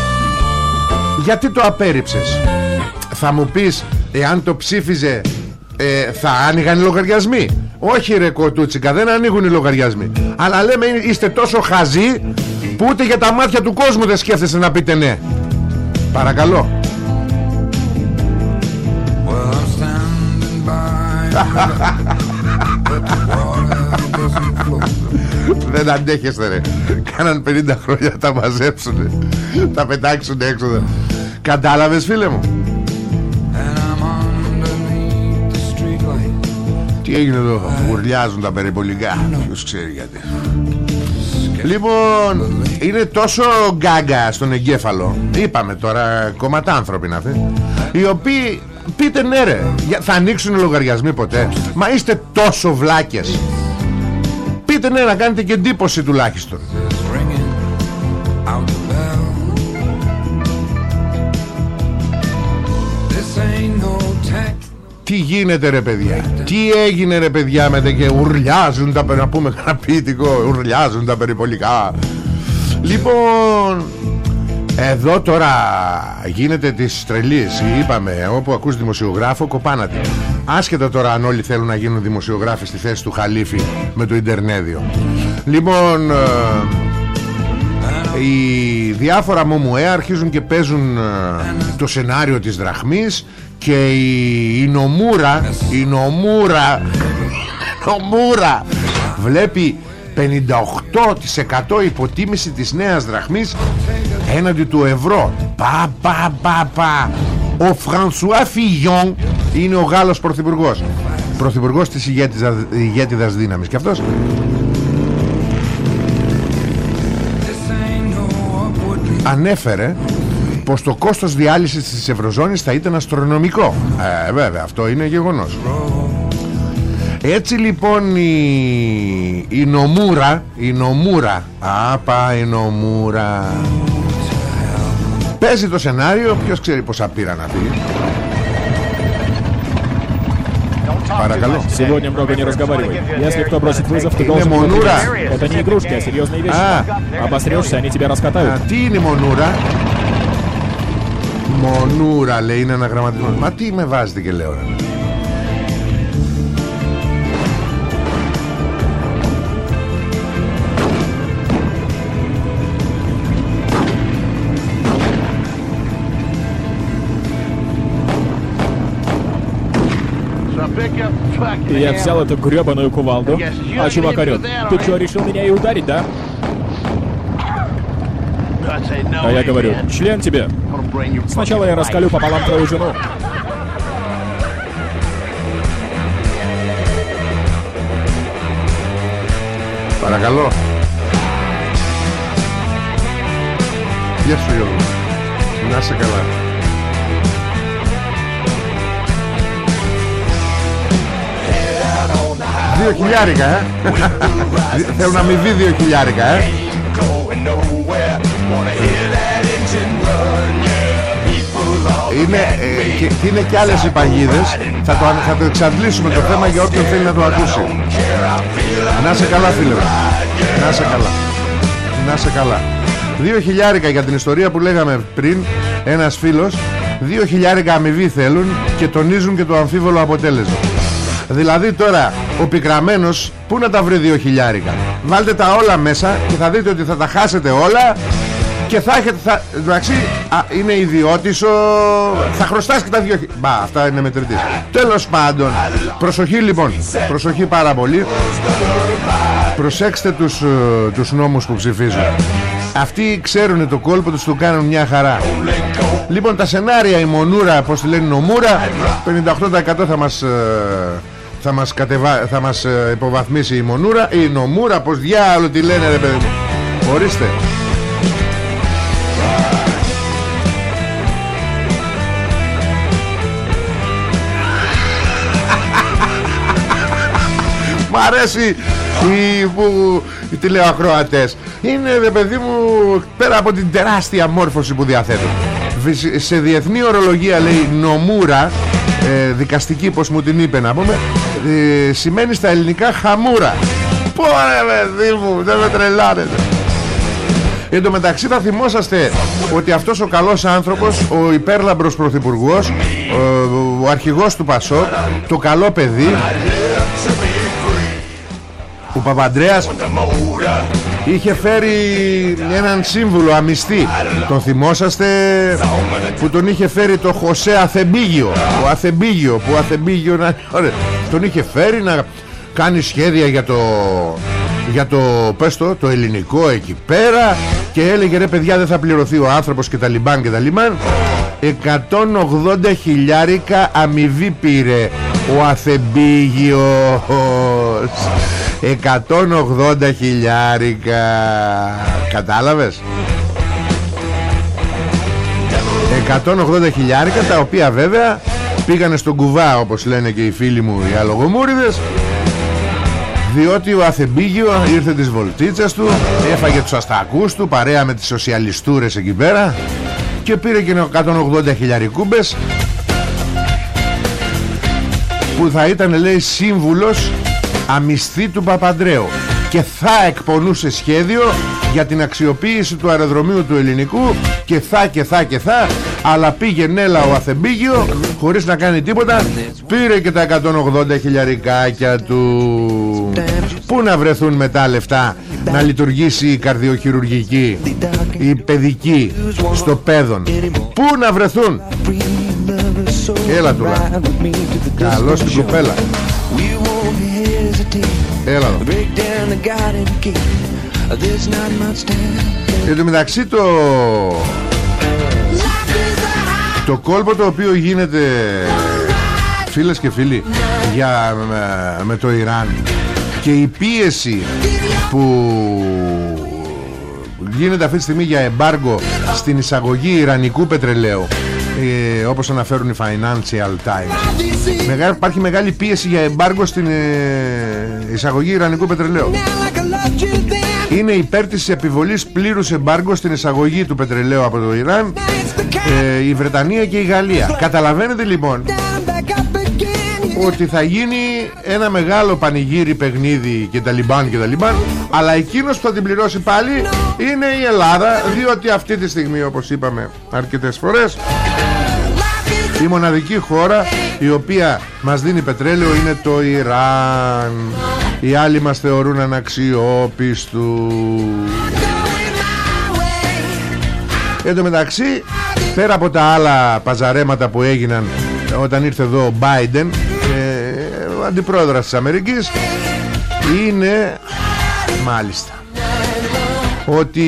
Γιατί το απέρριψες; Θα μου πεις Εάν το ψήφιζε ε, Θα άνοιγαν οι λογαριασμοί; Όχι ρε κοτούτσικα δεν ανοίγουν οι λογαριασμοί. Αλλά λέμε είστε τόσο χαζοί Που ούτε για τα μάτια του κόσμου δεν σκέφτεστε να πείτε ναι. Παρακαλώ Δεν αντέχεστε ρε Κάναν 50 χρόνια τα μαζέψουνε Τα πετάξουν έξω Κατάλαβες φίλε μου; Τι έγινε εδώ; Γουρλιάζουν τα περιπολικά Ποιος ξέρει γιατί Λοιπόν, είναι τόσο γκάγκα στον εγκέφαλο. Είπαμε τώρα, κομματάνθρωποι να αυτοί. Οι οποίοι, πείτε ναι ρε, θα ανοίξουν λογαριασμοί ποτέ. Μα είστε τόσο βλάκες. Πείτε ναι, να κάνετε και εντύπωση τουλάχιστον. Τι γίνεται ρε παιδιά; Τι έγινε ρε παιδιά με και ουρλιάζουν τα να πούμε καναπίτικο Ουρλιάζουν τα περιπολικά Λοιπόν εδώ τώρα γίνεται της τρελής Είπαμε όπου ακούς δημοσιογράφο κοπάνατε Άσχετα τώρα αν όλοι θέλουν να γίνουν δημοσιογράφοι Στη θέση του Χαλίφη με το Ιντερνέδιο. Λοιπόν ε, Οι διάφορα μομουέ αρχίζουν και παίζουν ε, Το σενάριο της δραχμής Και η, η νομούρα Η νομούρα Νομούρα Βλέπει 58% υποτίμηση της νέας δραχμής έναντι του ευρώ. Πα πα πα πα. Ο Φρανσουά Φιγιόν είναι ο Γάλλος πρωθυπουργός. Πρωθυπουργός της ηγέτιδας, ηγέτιδας δύναμης. Και αυτός ανέφερε πως το κόστος διάλυσης της Ευρωζώνης θα ήταν αστρονομικό. Ε, βέβαια αυτό είναι γεγονός έτσι λοιπόν η, η νομούρα Η νομούρα Άπα η νομούρα Παίζει το σενάριο Ποιος ξέρει πόσα πήραν αυτοί Παρακαλώ. Сегодня много не разговаривай. Если кто бросит вызов, ты должен его Монура. принять. Это не игрушки, а серьезные вещи. А. Обосрешься, они тебя Α, раскатают. τι είναι μονούρα Μονούρα λέει είναι ένα γραμματισμό Μα τι με βάζετε και λέω ρε. И я взял эту гребаную кувалду, а чувак орет, ты что, решил меня и ударить, да? А я говорю, член тебе. Сначала я раскалю пополам твою жену. Παρακαλώ Γεια σου Γιώργο Να είσαι καλά Δύο χιλιάρικα ε. Θέλω να αμοιβή δύο χιλιάρικα ε. Είναι, ε, και, και είναι και άλλες οι παγίδες. Θα το, θα το εξαντλήσουμε το θέμα για όποιον θέλει να το ακούσει. Να είσαι καλά φίλε μου. Να είσαι καλά. Να είσαι καλά. Δύο χιλιάρικα για την ιστορία που λέγαμε πριν Ένας φίλος. Δύο χιλιάρικα αμοιβή θέλουν Και τονίζουν και το αμφίβολο αποτέλεσμα. Δηλαδή τώρα ο πικραμένος Πού να τα βρει δύο χιλιάρικα. Βάλτε τα όλα μέσα Και θα δείτε ότι θα τα χάσετε όλα και θα έχετε θα, εντάξει, α, είναι ιδιώτης ο, θα χρωστάς και τα δύο χι- Μπα, αυτά είναι μετρητής. Τέλος πάντων Προσοχή λοιπόν Προσοχή πάρα πολύ. Προσέξτε τους, ε, τους νόμους που ψηφίζουν. Αυτοί ξέρουν το κόλπο τους Το κάνουν μια χαρά. Λοιπόν τα σενάρια η Μονούρα Πως τη λένε νομούρα 58% θα μας ε, θα μας, κατεβα... θα μας ε, υποβαθμίσει η Μονούρα Η Νομούρα πως διάλο τη λένε ρε παιδί μου. Ορίστε. Μ' αρέσει οι, που, οι τηλεοακροατές. Είναι ρε παιδί μου Πέρα από την τεράστια μόρφωση που διαθέτουν. Φυσ- Σε διεθνή ορολογία λέει νομούρα ε, Δικαστική πως μου την είπε να πούμε ε, Σημαίνει στα ελληνικά χαμούρα. Πόρε παιδί μου Δεν με τρελάνετε Εν τω μεταξύ θα θυμόσαστε ότι αυτός ο καλός άνθρωπος, ο υπέρλαμπρος πρωθυπουργός, ο, ο αρχηγός του Πασόκ, το καλό παιδί, ο Παπαντρέας είχε φέρει έναν σύμβουλο αμυστή. Τον θυμόσαστε που τον είχε φέρει το Χωσέ Αθεμπίγιο. Ο Αθεμπίγιο που ο Αθεμπίγιο να... Ωραία. τον είχε φέρει να κάνει σχέδια για το για το πες το, το ελληνικό εκεί πέρα και έλεγε ρε παιδιά δεν θα πληρωθεί ο άνθρωπος και τα λιμπάν και τα λιμάν 180 χιλιάρικα αμοιβή πήρε ο Αθεμπίγιος 180 χιλιάρικα. Κατάλαβες; 180 χιλιάρικα τα οποία βέβαια πήγανε στον κουβά όπως λένε και οι φίλοι μου οι αλογομούριδες διότι ο Αθεμπίγιο ήρθε τις βολτίτσες του έφαγε τους αστακούς του παρέα με τις σοσιαλιστούρες εκεί πέρα και πήρε και 180 χιλιαρικούμπες που θα ήταν λέει σύμβουλος αμυστή του Παπαντρέου και θα εκπονούσε σχέδιο για την αξιοποίηση του αεροδρομίου του ελληνικού και θα και θα και θα αλλά πήγε νέλα ο Αθεμπίγιο χωρίς να κάνει τίποτα πήρε και τα 180 χιλιαρικάκια του. Πού να βρεθούν μετά λεφτά να λειτουργήσει η καρδιοχειρουργική η παιδική στο παιδόν πού να βρεθούν; Έλα του Καλώς την κοπέλα Έλα εδώ. Εν τω μεταξύ το Το κόλπο το οποίο γίνεται Φίλες και φίλοι Για με, το Ιράν Και η πίεση Που Γίνεται αυτή τη στιγμή για εμπάργο Στην εισαγωγή Ιρανικού πετρελαίου ε, όπως αναφέρουν οι Financial Times. Μεγά, υπάρχει μεγάλη πίεση για εμπάργο στην ε, εισαγωγή Ιρανικού πετρελαίου. Είναι υπέρ της επιβολής πλήρους εμπάργου στην εισαγωγή του πετρελαίου από το Ιράν ε, η Βρετανία και η Γαλλία. Καταλαβαίνετε λοιπόν ότι θα γίνει ένα μεγάλο πανηγύρι παιχνίδι και τα λιμπάν και τα λιμπάν αλλά εκείνος που θα την πληρώσει πάλι είναι η Ελλάδα διότι αυτή τη στιγμή όπως είπαμε αρκετές φορές η μοναδική χώρα η οποία μας δίνει πετρέλαιο είναι το Ιράν. Οι άλλοι μας θεωρούν αναξιόπιστου. Εν τω μεταξύ πέρα από τα άλλα παζαρέματα που έγιναν όταν ήρθε εδώ ο Biden ο αντιπρόεδρος της Αμερικής είναι μάλιστα ότι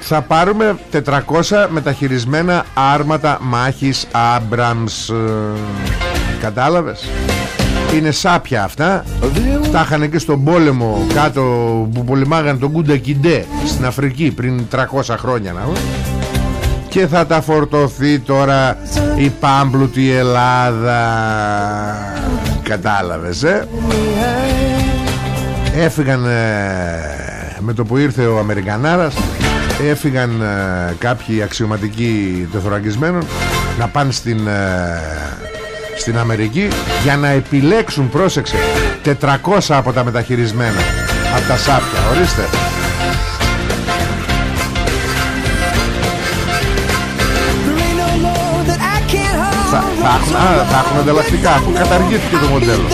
θα πάρουμε 400 μεταχειρισμένα άρματα μάχης Άμπραμς. Κατάλαβες; Είναι σάπια αυτά. Τα είχαν και στον πόλεμο κάτω που πολεμάγαν τον Κούντα Κιντέ στην Αφρική πριν 300 χρόνια να και θα τα φορτωθεί τώρα η πάμπλουτη Ελλάδα. Κατάλαβες ε; Έφυγαν ε, με το που ήρθε ο Αμερικανάρας έφυγαν ε, κάποιοι αξιωματικοί τεθωρακισμένων να πάνε στην, ε, στην Αμερική για να επιλέξουν πρόσεξε 400 από τα μεταχειρισμένα από τα σάπια ορίστε θα, θα, έχουν, α, θα έχουν ανταλλακτικά αφού καταργήθηκε το μοντέλο.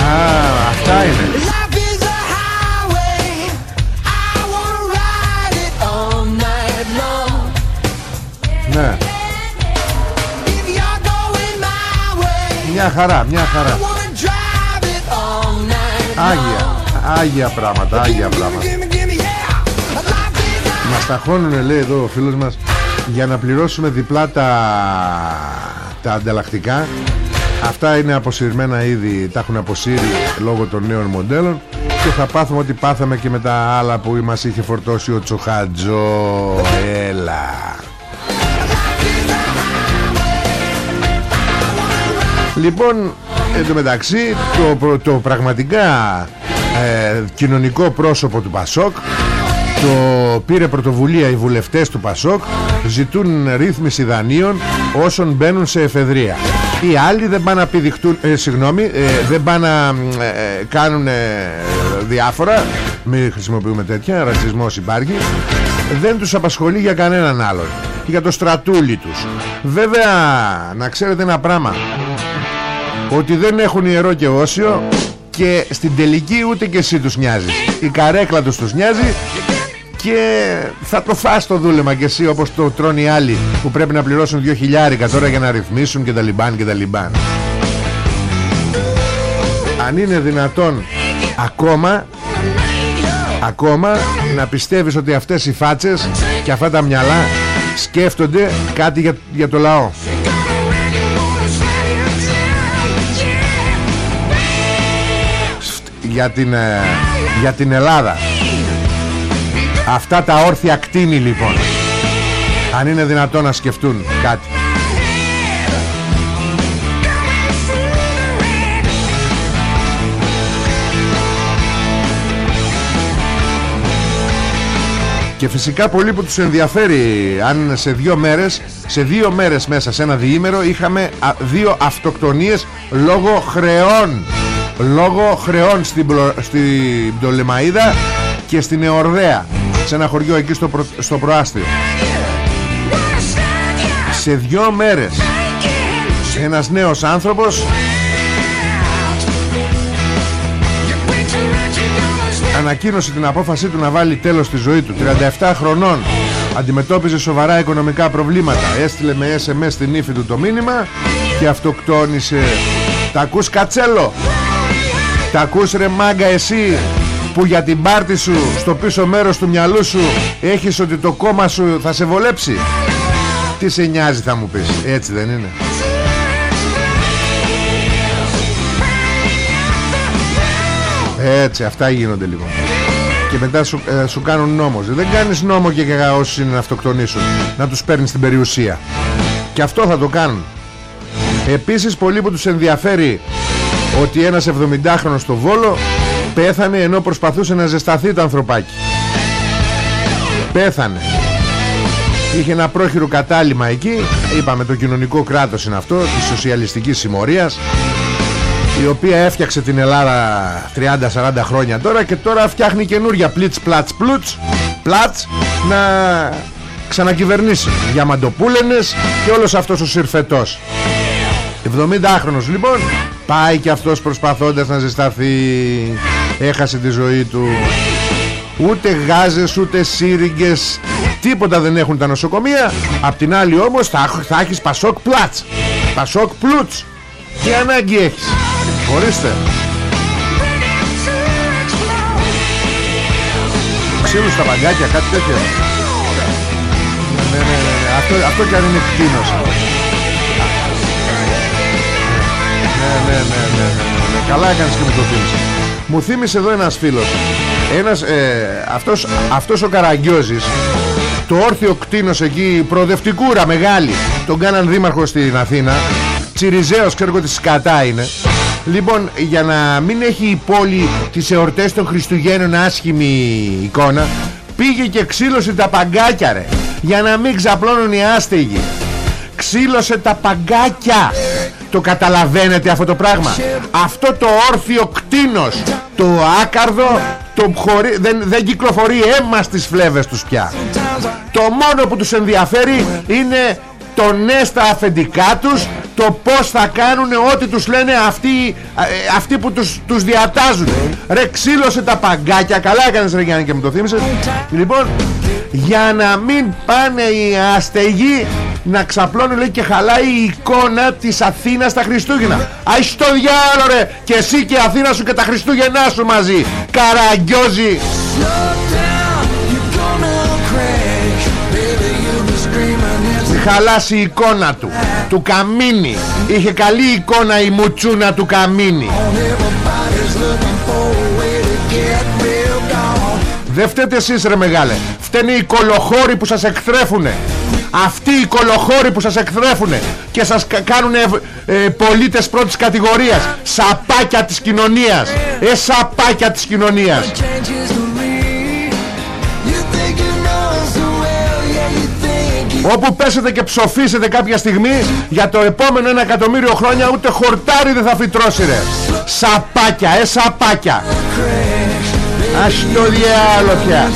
Α, αυτά είναι. Ναι. Μια χαρά, μια χαρά. Άγια, άγια πράγματα, άγια πράγματα Μας ταχώνουνε λέει εδώ ο φίλος μας Για να πληρώσουμε διπλά τα, τα ανταλλακτικά. Αυτά είναι αποσυρμένα ήδη Τα έχουν αποσύρει λόγω των νέων μοντέλων Και θα πάθουμε ότι πάθαμε και με τα άλλα Που μας είχε φορτώσει ο Τσοχατζό. Έλα. Λοιπόν, εν τω μεταξύ το, το πραγματικά ε, κοινωνικό πρόσωπο του Πασόκ το πήρε πρωτοβουλία οι βουλευτές του Πασόκ ζητούν ρύθμιση δανείων όσων μπαίνουν σε εφεδρεία. Οι άλλοι δεν πάνε να πηδηχτούν ε, συγγνώμη ε, δεν πάνε να ε, κάνουν διάφορα. Μην χρησιμοποιούμε τέτοια ρατσισμός υπάρχει δεν τους απασχολεί για κανέναν άλλον. Για το στρατούλι τους. Βέβαια να ξέρετε ένα πράγμα ότι δεν έχουν ιερό και όσιο και στην τελική ούτε και εσύ τους νοιάζεις. Η καρέκλα τους τους νοιάζει και θα το φας το δούλεμα και εσύ όπως το τρώνε οι άλλοι που πρέπει να πληρώσουν δύο χιλιάρικα τώρα για να ρυθμίσουν και τα λιμπάν και τα λιμπάν. Αν είναι δυνατόν ακόμα ακόμα να πιστεύεις ότι αυτές οι φάτσες και αυτά τα μυαλά σκέφτονται κάτι για, για το λαό. Για την, ε, για την Ελλάδα Αυτά τα όρθια κτίνη λοιπόν. Αν είναι δυνατόν να σκεφτούν κάτι. Και φυσικά πολλοί που τους ενδιαφέρει αν σε δύο μέρες Σε δύο μέρες μέσα σε ένα διήμερο Είχαμε δύο αυτοκτονίες λόγω χρεών Λόγω χρεών στην, Πλο... στην Πτολεμαίδα και στην Εορδέα Σε ένα χωριό εκεί στο, προ... στο προάστιο. Σε δύο μέρες Ένας νέος άνθρωπος ανακοίνωσε την απόφασή του να βάλει τέλος στη ζωή του. 37 χρονών αντιμετώπιζε σοβαρά οικονομικά προβλήματα. Έστειλε με SMS στην ύφη του το μήνυμα και αυτοκτόνησε. Τα ακούς κατσέλο; Τα ακούς ρε μάγκα εσύ που για την πάρτη σου στο πίσω μέρος του μυαλού σου έχεις ότι το κόμμα σου θα σε βολέψει; Τι σε νοιάζει θα μου πεις. Έτσι δεν είναι. Έτσι αυτά γίνονται λοιπόν. Και μετά σου, ε, σου κάνουν νόμος. Δεν κάνεις νόμο και για όσους είναι να αυτοκτονήσουν Να τους παίρνεις στην περιουσία. Και αυτό θα το κάνουν. Επίσης πολλοί που τους ενδιαφέρει Ότι ένας 70χρονος στο Βόλο Πέθανε ενώ προσπαθούσε να ζεσταθεί το ανθρωπάκι. Πέθανε. Είχε ένα πρόχειρο κατάλημα εκεί. Είπαμε το κοινωνικό κράτος είναι αυτό Της σοσιαλιστικής συμμορίας η οποία έφτιαξε την Ελλάδα 30-40 χρόνια τώρα και τώρα φτιάχνει καινούρια. Πλίτς πλάτς πλούτς πλάτς να ξανακυβερνήσει. Διαμαντοπούλενες και όλος αυτός ο συρφετός. 70χρονος λοιπόν πάει και αυτός προσπαθώντας να ζεσταθεί. Έχασε τη ζωή του. Ούτε γάζες ούτε σύριγγες τίποτα δεν έχουν τα νοσοκομεία. Απ' την άλλη όμως θα, θα έχεις πασόκ πλάτς. Πασόκ πλούτς. Τι ανάγκη έχεις; Ορίστε. Ξύλους στα παγκάκια κάτι τέτοιο. Ναι, ναι, ναι, ναι. Αυτό, αυτό κι αν είναι κτίνος ναι, ναι, ναι, ναι, ναι, ναι. Καλά έκανες και με το θύμισες. Μου θύμισε εδώ ένας φίλος. Ένας, ε, αυτός, αυτός ο Καραγκιόζης το όρθιο κτίνος εκεί προοδευτικούρα μεγάλη τον κάναν δήμαρχο στην Αθήνα. Τσιριζέος ξέρω ότι σκατά είναι. Λοιπόν για να μην έχει η πόλη τις εορτές των Χριστουγέννων άσχημη εικόνα Πήγε και ξύλωσε τα παγκάκια ρε. Για να μην ξαπλώνουν οι άστεγοι. Ξύλωσε τα παγκάκια Το καταλαβαίνετε αυτό το πράγμα; Αυτό το όρθιο κτίνος Το άκαρδο το χωρί... δεν, δεν κυκλοφορεί αίμα στις φλέβες τους πια. Το μόνο που τους ενδιαφέρει είναι το ναι στα αφεντικά τους το πως θα κάνουν ό,τι τους λένε αυτοί, ε, αυτοί που τους, τους διατάζουν. Ρε ξύλωσε τα παγκάκια. Καλά έκανες ρε Γιάννη και μου το θύμισες. Λοιπόν για να μην πάνε οι αστεγοί να ξαπλώνουν λέει και χαλάει η εικόνα της Αθήνας στα Χριστούγεννα. Αϊ το διάλο ρε. Και εσύ και η Αθήνα σου και τα Χριστούγεννά σου μαζί. Καραγκιόζη. Χαλάσει η εικόνα του. Του Καμίνη. Είχε καλή εικόνα η μουτσούνα του Καμίνη Δεν φταίτε εσείς ρε μεγάλε. Φταίνε οι κολοχώροι που σας εκθρέφουνε Αυτοί οι κολοχώροι που σας εκθρέφουνε Και σας κάνουν ε, πολίτες πρώτης κατηγορίας. Σαπάκια της κοινωνίας. Ε σαπάκια της κοινωνίας. Όπου πέσετε και ψοφήσετε κάποια στιγμή Για το επόμενο ένα εκατομμύριο χρόνια Ούτε χορτάρι δεν θα φυτρώσει ρε. Σαπάκια, ε σαπάκια Ας το διάλο πια.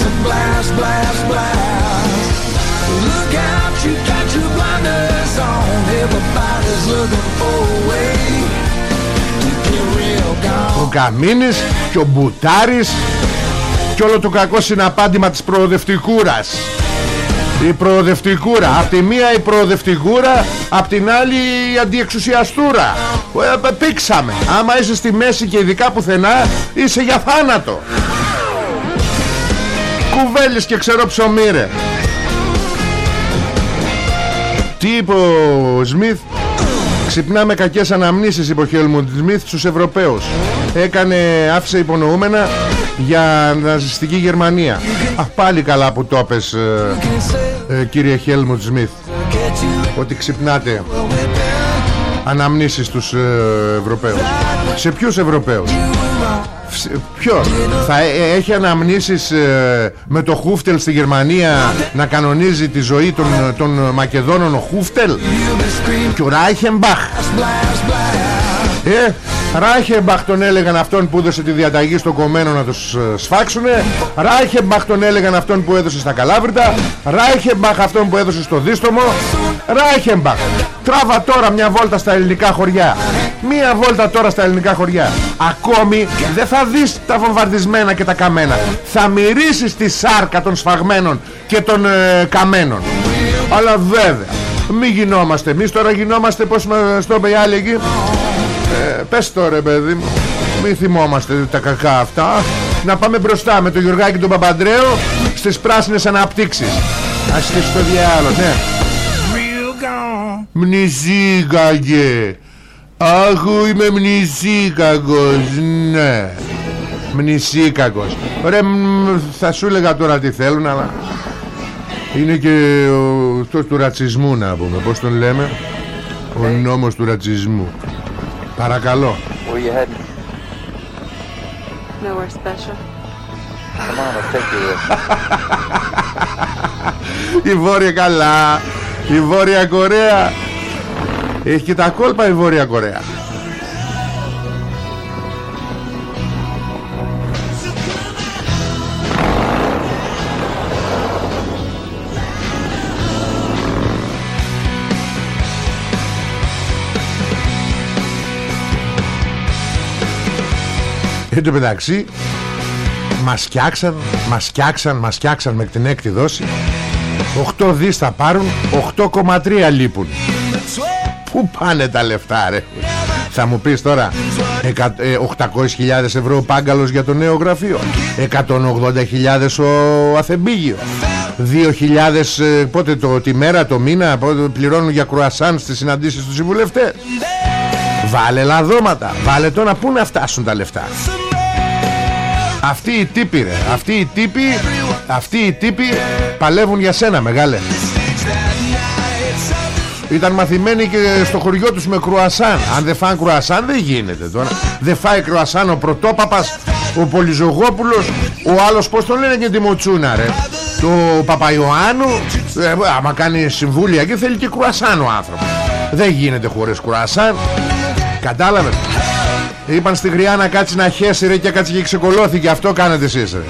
Ο Καμίνης και ο Μπουτάρης και όλο το κακό συναπάντημα της προοδευτικούρας. Η προοδευτικούρα. Απ' τη μία η προοδευτικούρα Απ' την άλλη η αντιεξουσιαστούρα. Ε, Πήξαμε. Άμα είσαι στη μέση και ειδικά πουθενά Είσαι για θάνατο Κουβέλης και ξέρω ψωμί Τι είπε ο Σμιθ; Ξυπνάμε κακές αναμνήσεις είπε ο Χέλμουντ Σμιθ στους Ευρωπαίους. Έκανε, άφησε υπονοούμενα για ναζιστική Γερμανία. Α, πάλι καλά που το έπες ε, ε, κύριε Χέλμουντ Σμιθ Ότι ξυπνάτε αναμνήσεις στους ε, Ευρωπαίους. Σε ποιους Ευρωπαίους; Ποιος; Θα ε, έχει αναμνήσεις ε, με το Χούφτελ στη Γερμανία Να κανονίζει τη ζωή των, των Μακεδόνων ο Χούφτελ; Και ο Ράιχεμπαχ Ε Ράιχεμπαχ τον έλεγαν αυτόν που έδωσε τη διαταγή στο Κομμένο να τους ε, σφάξουνε. Ράιχεμπαχ τον έλεγαν αυτόν που έδωσε στα Καλάβρυτα Ράιχεμπαχ αυτόν που έδωσε στο Δίστομο. Ράιχεμπαχ Τράβα τώρα μια βόλτα στα ελληνικά χωριά Μια βόλτα τώρα στα ελληνικά χωριά. Ακόμη δεν θα δεις τα βομβαρδισμένα και τα καμένα. Θα μυρίσεις τη σάρκα των σφαγμένων και των ε, καμένων. Αλλά βέβαια Μη γινόμαστε εμείς. Τώρα γινόμαστε πως μας το είπε η άλλη εκεί. Ε, Πες τώρα παιδί μου. Μη θυμόμαστε τα κακά αυτά. Να πάμε μπροστά με τον Γιωργάκη και τον Παπαντρέο Στις πράσινες αναπτύξεις. Ας στο διάλογο ναι. Μνηζίκαγε Αχ είμαι μνησίκακος Ναι. Μνησίκακος Ρε θα σου έλεγα τώρα τι θέλουν αλλά Είναι και ο, το, του ρατσισμού να πούμε. Πώς τον λέμε; Ο νόμος του ρατσισμού. Παρακαλώ. Where you heading? Nowhere special. Come on, I'll take you there. Η Βόρεια καλά. Η Βόρεια Κορέα Έχει και τα κόλπα η Βόρεια Κορέα. Εν τω μεταξύ Μας φτιάξαν, μας φτιάξαν, μας φτιάξαν με την έκτη δόση. 8 δις θα πάρουν 8,3 λείπουν Πού πάνε τα λεφτά ρε; Θα μου πεις τώρα 800.000 ευρώ ο Πάγκαλος για το νέο γραφείο 180.000 ο Αθεμπίγιο 2.000 ε, πότε το, τη μέρα το μήνα πότε πληρώνουν για κρουασάν στις συναντήσεις τους συμβουλευτές Βάλε λαδώματα Βάλε τώρα πού να φτάσουν τα λεφτά. Αυτοί οι τύποι ρε Αυτοί οι τύποι Αυτοί οι τύποι παλεύουν για σένα μεγάλε Ήταν μαθημένοι και στο χωριό τους με κρουασάν. Αν δεν φάνε κρουασάν δεν γίνεται τώρα. Δεν φάει κρουασάν ο πρωτόπαπας Ο Πολυζογόπουλος Ο άλλος πως τον λένε και τη Μοτσούνα ρε; Το Παπαϊωάννου. Ε, Άμα κάνει συμβούλια και θέλει και κρουασάν ο άνθρωπος. Δεν γίνεται χωρίς κρουασάν. Κατάλαβες; Είπαν στη γριά να κάτσει να χέσει ρε και κάτσει και ξεκολώθηκε. Αυτό κάνετε εσείς ρε.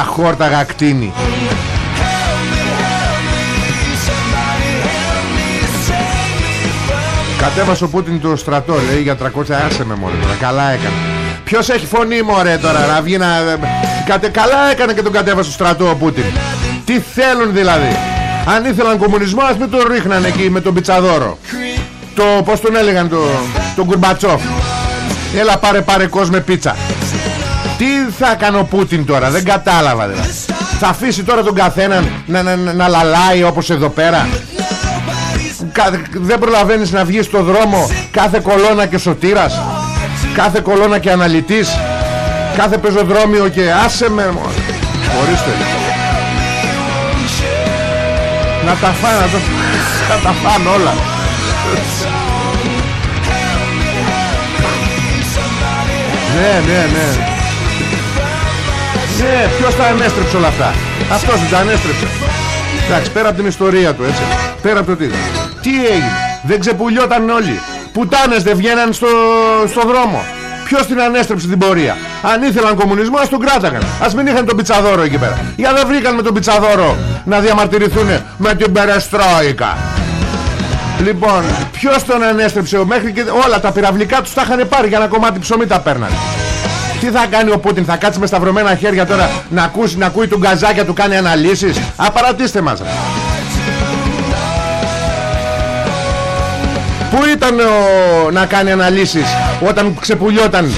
Αχόρτα γακτίνη Κατέβασε ο Πούτιν το στρατό λέει για 300 άσε με μωρέ τώρα Καλά έκανε. Ποιος έχει φωνή μωρέ τώρα να βγει να... Κατε... Καλά έκανε και τον κατέβασε στο στρατό ο Πούτιν. Τι θέλουν δηλαδή; Αν ήθελαν κομμουνισμό ας μην τον ρίχναν εκεί με τον πιτσαδόρο. Το πως τον έλεγαν το, τον Κουρμπατσόφ. Έλα πάρε πάρε κόσμο πίτσα. Τι θα κάνει ο Πούτιν τώρα Δεν κατάλαβα δηλαδή. Θα αφήσει τώρα τον καθέναν να, να, να, να λαλάει όπως εδώ πέρα; Κα, Δεν προλαβαίνεις να βγεις στο δρόμο Κάθε κολόνα και σωτήρας Κάθε κολόνα και αναλυτής Κάθε πεζοδρόμιο και άσε με Ορίστε Να τα φάνε να, το... να τα φάνε όλα Ναι, ναι, ναι. Ναι, ποιος τα ανέστρεψε όλα αυτά. Αυτός δεν τα ανέστρεψε. Εντάξει, πέρα από την ιστορία του, έτσι. Πέρα από το τι. Τι έγινε; Δεν ξεπουλιόταν όλοι. Πουτάνες δεν βγαίναν στο, στο δρόμο. Ποιος την ανέστρεψε την πορεία; Αν ήθελαν κομμουνισμό, ας τον κράταγαν. Ας μην είχαν τον πιτσαδόρο εκεί πέρα. Για δεν βρήκαν με τον πιτσαδόρο να διαμαρτυρηθούν με την Περεστρόικα. Λοιπόν, ποιος τον ανέστρεψε; Μέχρι και όλα τα πυραυλικά τους τα είχαν πάρει για ένα κομμάτι ψωμί τα παίρνανε. Τι θα κάνει ο Πούτιν, θα κάτσει με σταυρωμένα χέρια τώρα να, ακούσει, να ακούει τον καζάκια του κάνει αναλύσεις; Απαρατήστε μας. Πού ήταν ο, να κάνει αναλύσεις όταν ξεπουλιόταν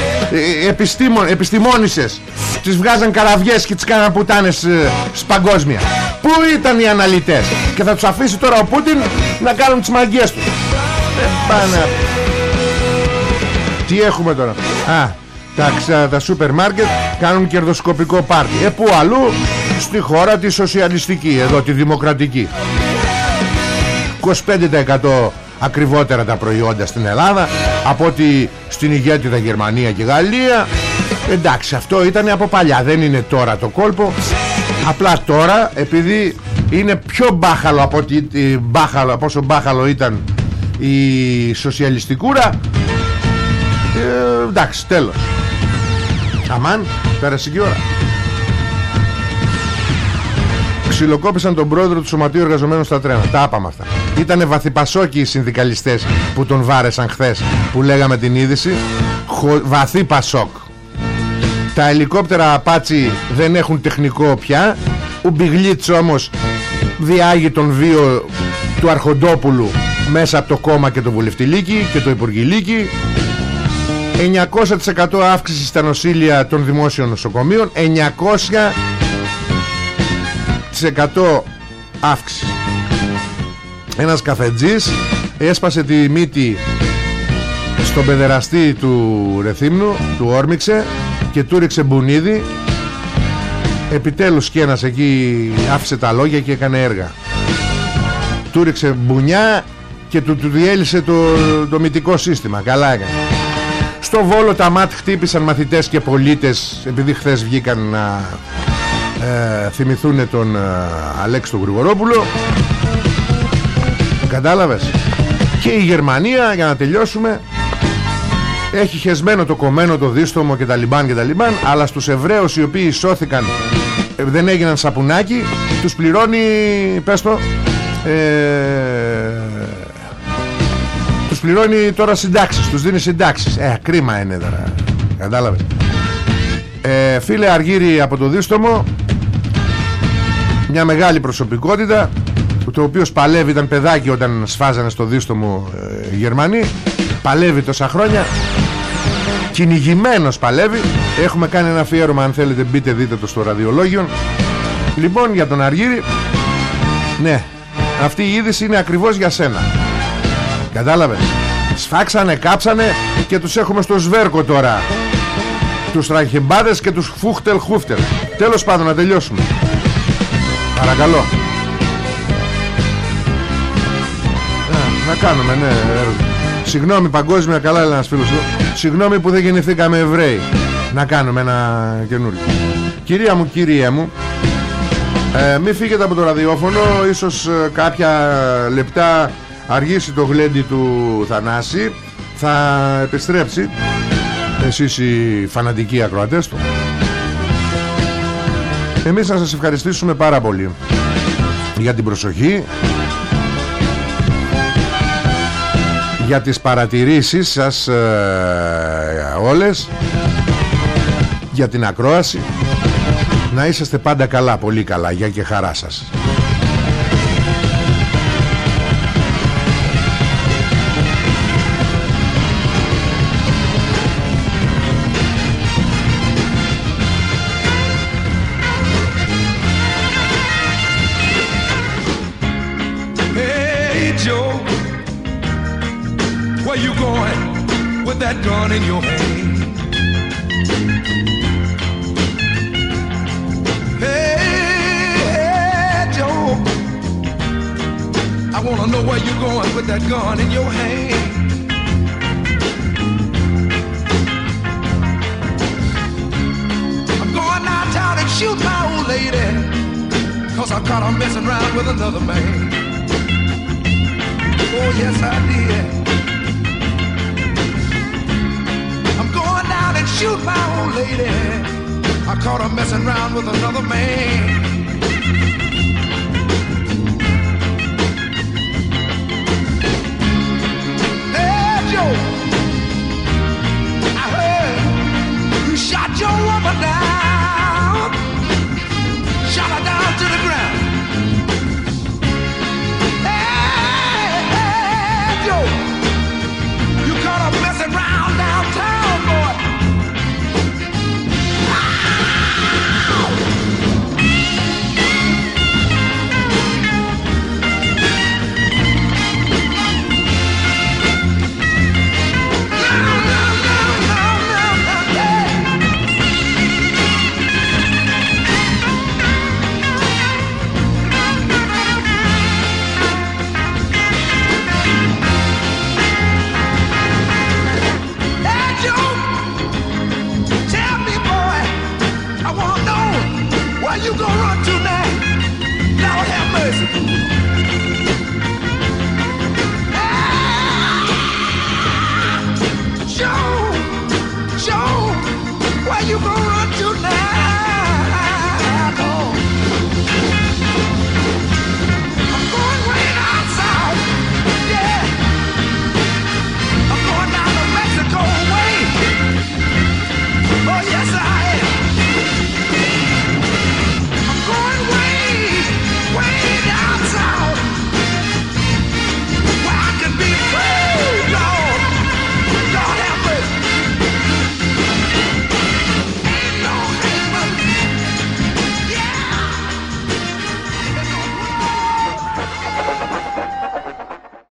ε, επιστήμον, επιστημόνισσες τις βγάζαν καραβιές και τις κάναν πουτάνες ε, παγκόσμια Πού ήταν οι αναλυτές; Και θα τους αφήσει τώρα ο Πούτιν να κάνουν τις μαγκές τους. Ε, πάνε. Τι έχουμε τώρα; Α, τα, ξα- τα σούπερ μάρκετ κάνουν κερδοσκοπικό πάρτι. Ε, πού αλλού; Στη χώρα τη σοσιαλιστική Εδώ τη δημοκρατική. 25% ακριβότερα τα προϊόντα στην Ελλάδα από ότι στην ηγέτιδα Γερμανία και Γαλλία εντάξει αυτό ήταν από παλιά δεν είναι τώρα το κόλπο απλά τώρα επειδή είναι πιο μπάχαλο από, ότι, ε, μπάχαλο, από όσο μπάχαλο ήταν η σοσιαλιστικούρα ε, εντάξει τέλος αμάν πέρασε και η ώρα Ξυλοκόπησαν τον πρόεδρο του Σωματείου Εργαζομένων στα τρένα. Τα άπαμε αυτά. Ήτανε βαθυπασόκοι οι συνδικαλιστές που τον βάρεσαν χθες που λέγαμε την είδηση. Χω... Βαθύ πασόκ. Τα ελικόπτερα Απάτσι δεν έχουν τεχνικό πια. Ο Μπιγλίτς όμως διάγει τον βίο του Αρχοντόπουλου μέσα από το κόμμα και το βουλευτηλίκι και το υπουργηλίκι 900% αύξηση στα νοσήλια των δημόσιων νοσοκομείων 900 100% αύξηση ένας καφετζής έσπασε τη μύτη στον παιδεραστή του Ρεθύμνου του όρμηξε και του ρίξε μπουνίδι. Επιτέλους και ένας εκεί άφησε τα λόγια και έκανε έργα. Του ρίξε μπουνιά και του, του διέλυσε το, το μυτικό σύστημα. Καλά έκανε. Στο Βόλο τα ΜΑΤ χτύπησαν μαθητές και πολίτες επειδή χθες βγήκαν να ε, θυμηθούν τον ε, Αλέξη τον Γρηγορόπουλο κατάλαβες; Και η Γερμανία για να τελειώσουμε έχει χεσμένο το κομμένο το δίστομο και τα λιμπάν και τα λιμπάν αλλά στους Εβραίους οι οποίοι σώθηκαν ε, δεν έγιναν σαπουνάκι τους πληρώνει πες το ε, τους πληρώνει τώρα συντάξεις τους δίνει συντάξεις. Ε κρίμα είναι τώρα κατάλαβες. Ε, φίλε Αργύρι από το Δίστομο μια μεγάλη προσωπικότητα το οποίο παλεύει ήταν παιδάκι όταν σφάζανε στο Δίστομο ε, Γερμανοί. Παλεύει τόσα χρόνια. Κυνηγημένος παλεύει. Έχουμε κάνει ένα αφιέρωμα αν θέλετε μπείτε δείτε το στο ραδιολόγιο. Λοιπόν για τον Αργύρι ναι αυτή η είδηση είναι ακριβώς για σένα. Κατάλαβες; Σφάξανε κάψανε και τους έχουμε στο σβέρκο τώρα. Τους τραχεμπάδες και τους φούχτελ χούφτελ τέλος πάντων να τελειώσουμε. Παρακαλώ να κάνουμε ναι. Ε, συγγνώμη παγκόσμια καλά λέει ένας φίλος εδώ. συγγνώμη που δεν γεννηθήκαμε Εβραίοι. Να κάνουμε ένα καινούριο. Κυρία μου κύριέ μου ε, μη φύγετε από το ραδιόφωνο. Ίσως ε, κάποια λεπτά αργήσει το γλέντι του Θανάση. Θα επιστρέψει εσείς οι φανατικοί ακροατές του. Εμείς να σας ευχαριστήσουμε πάρα πολύ για την προσοχή για τις παρατηρήσεις σας ε, όλες για την ακρόαση. Να είσαστε πάντα καλά, πολύ καλά. Για και χαρά σας in your hand? Hey Joe, I wanna know where you're going with that gun in your hand. I'm going downtown and shoot my old lady, cause I caught her messing around with another man. Oh, yes, I did. my old lady. I caught her messing around with another man. Hey, Joe.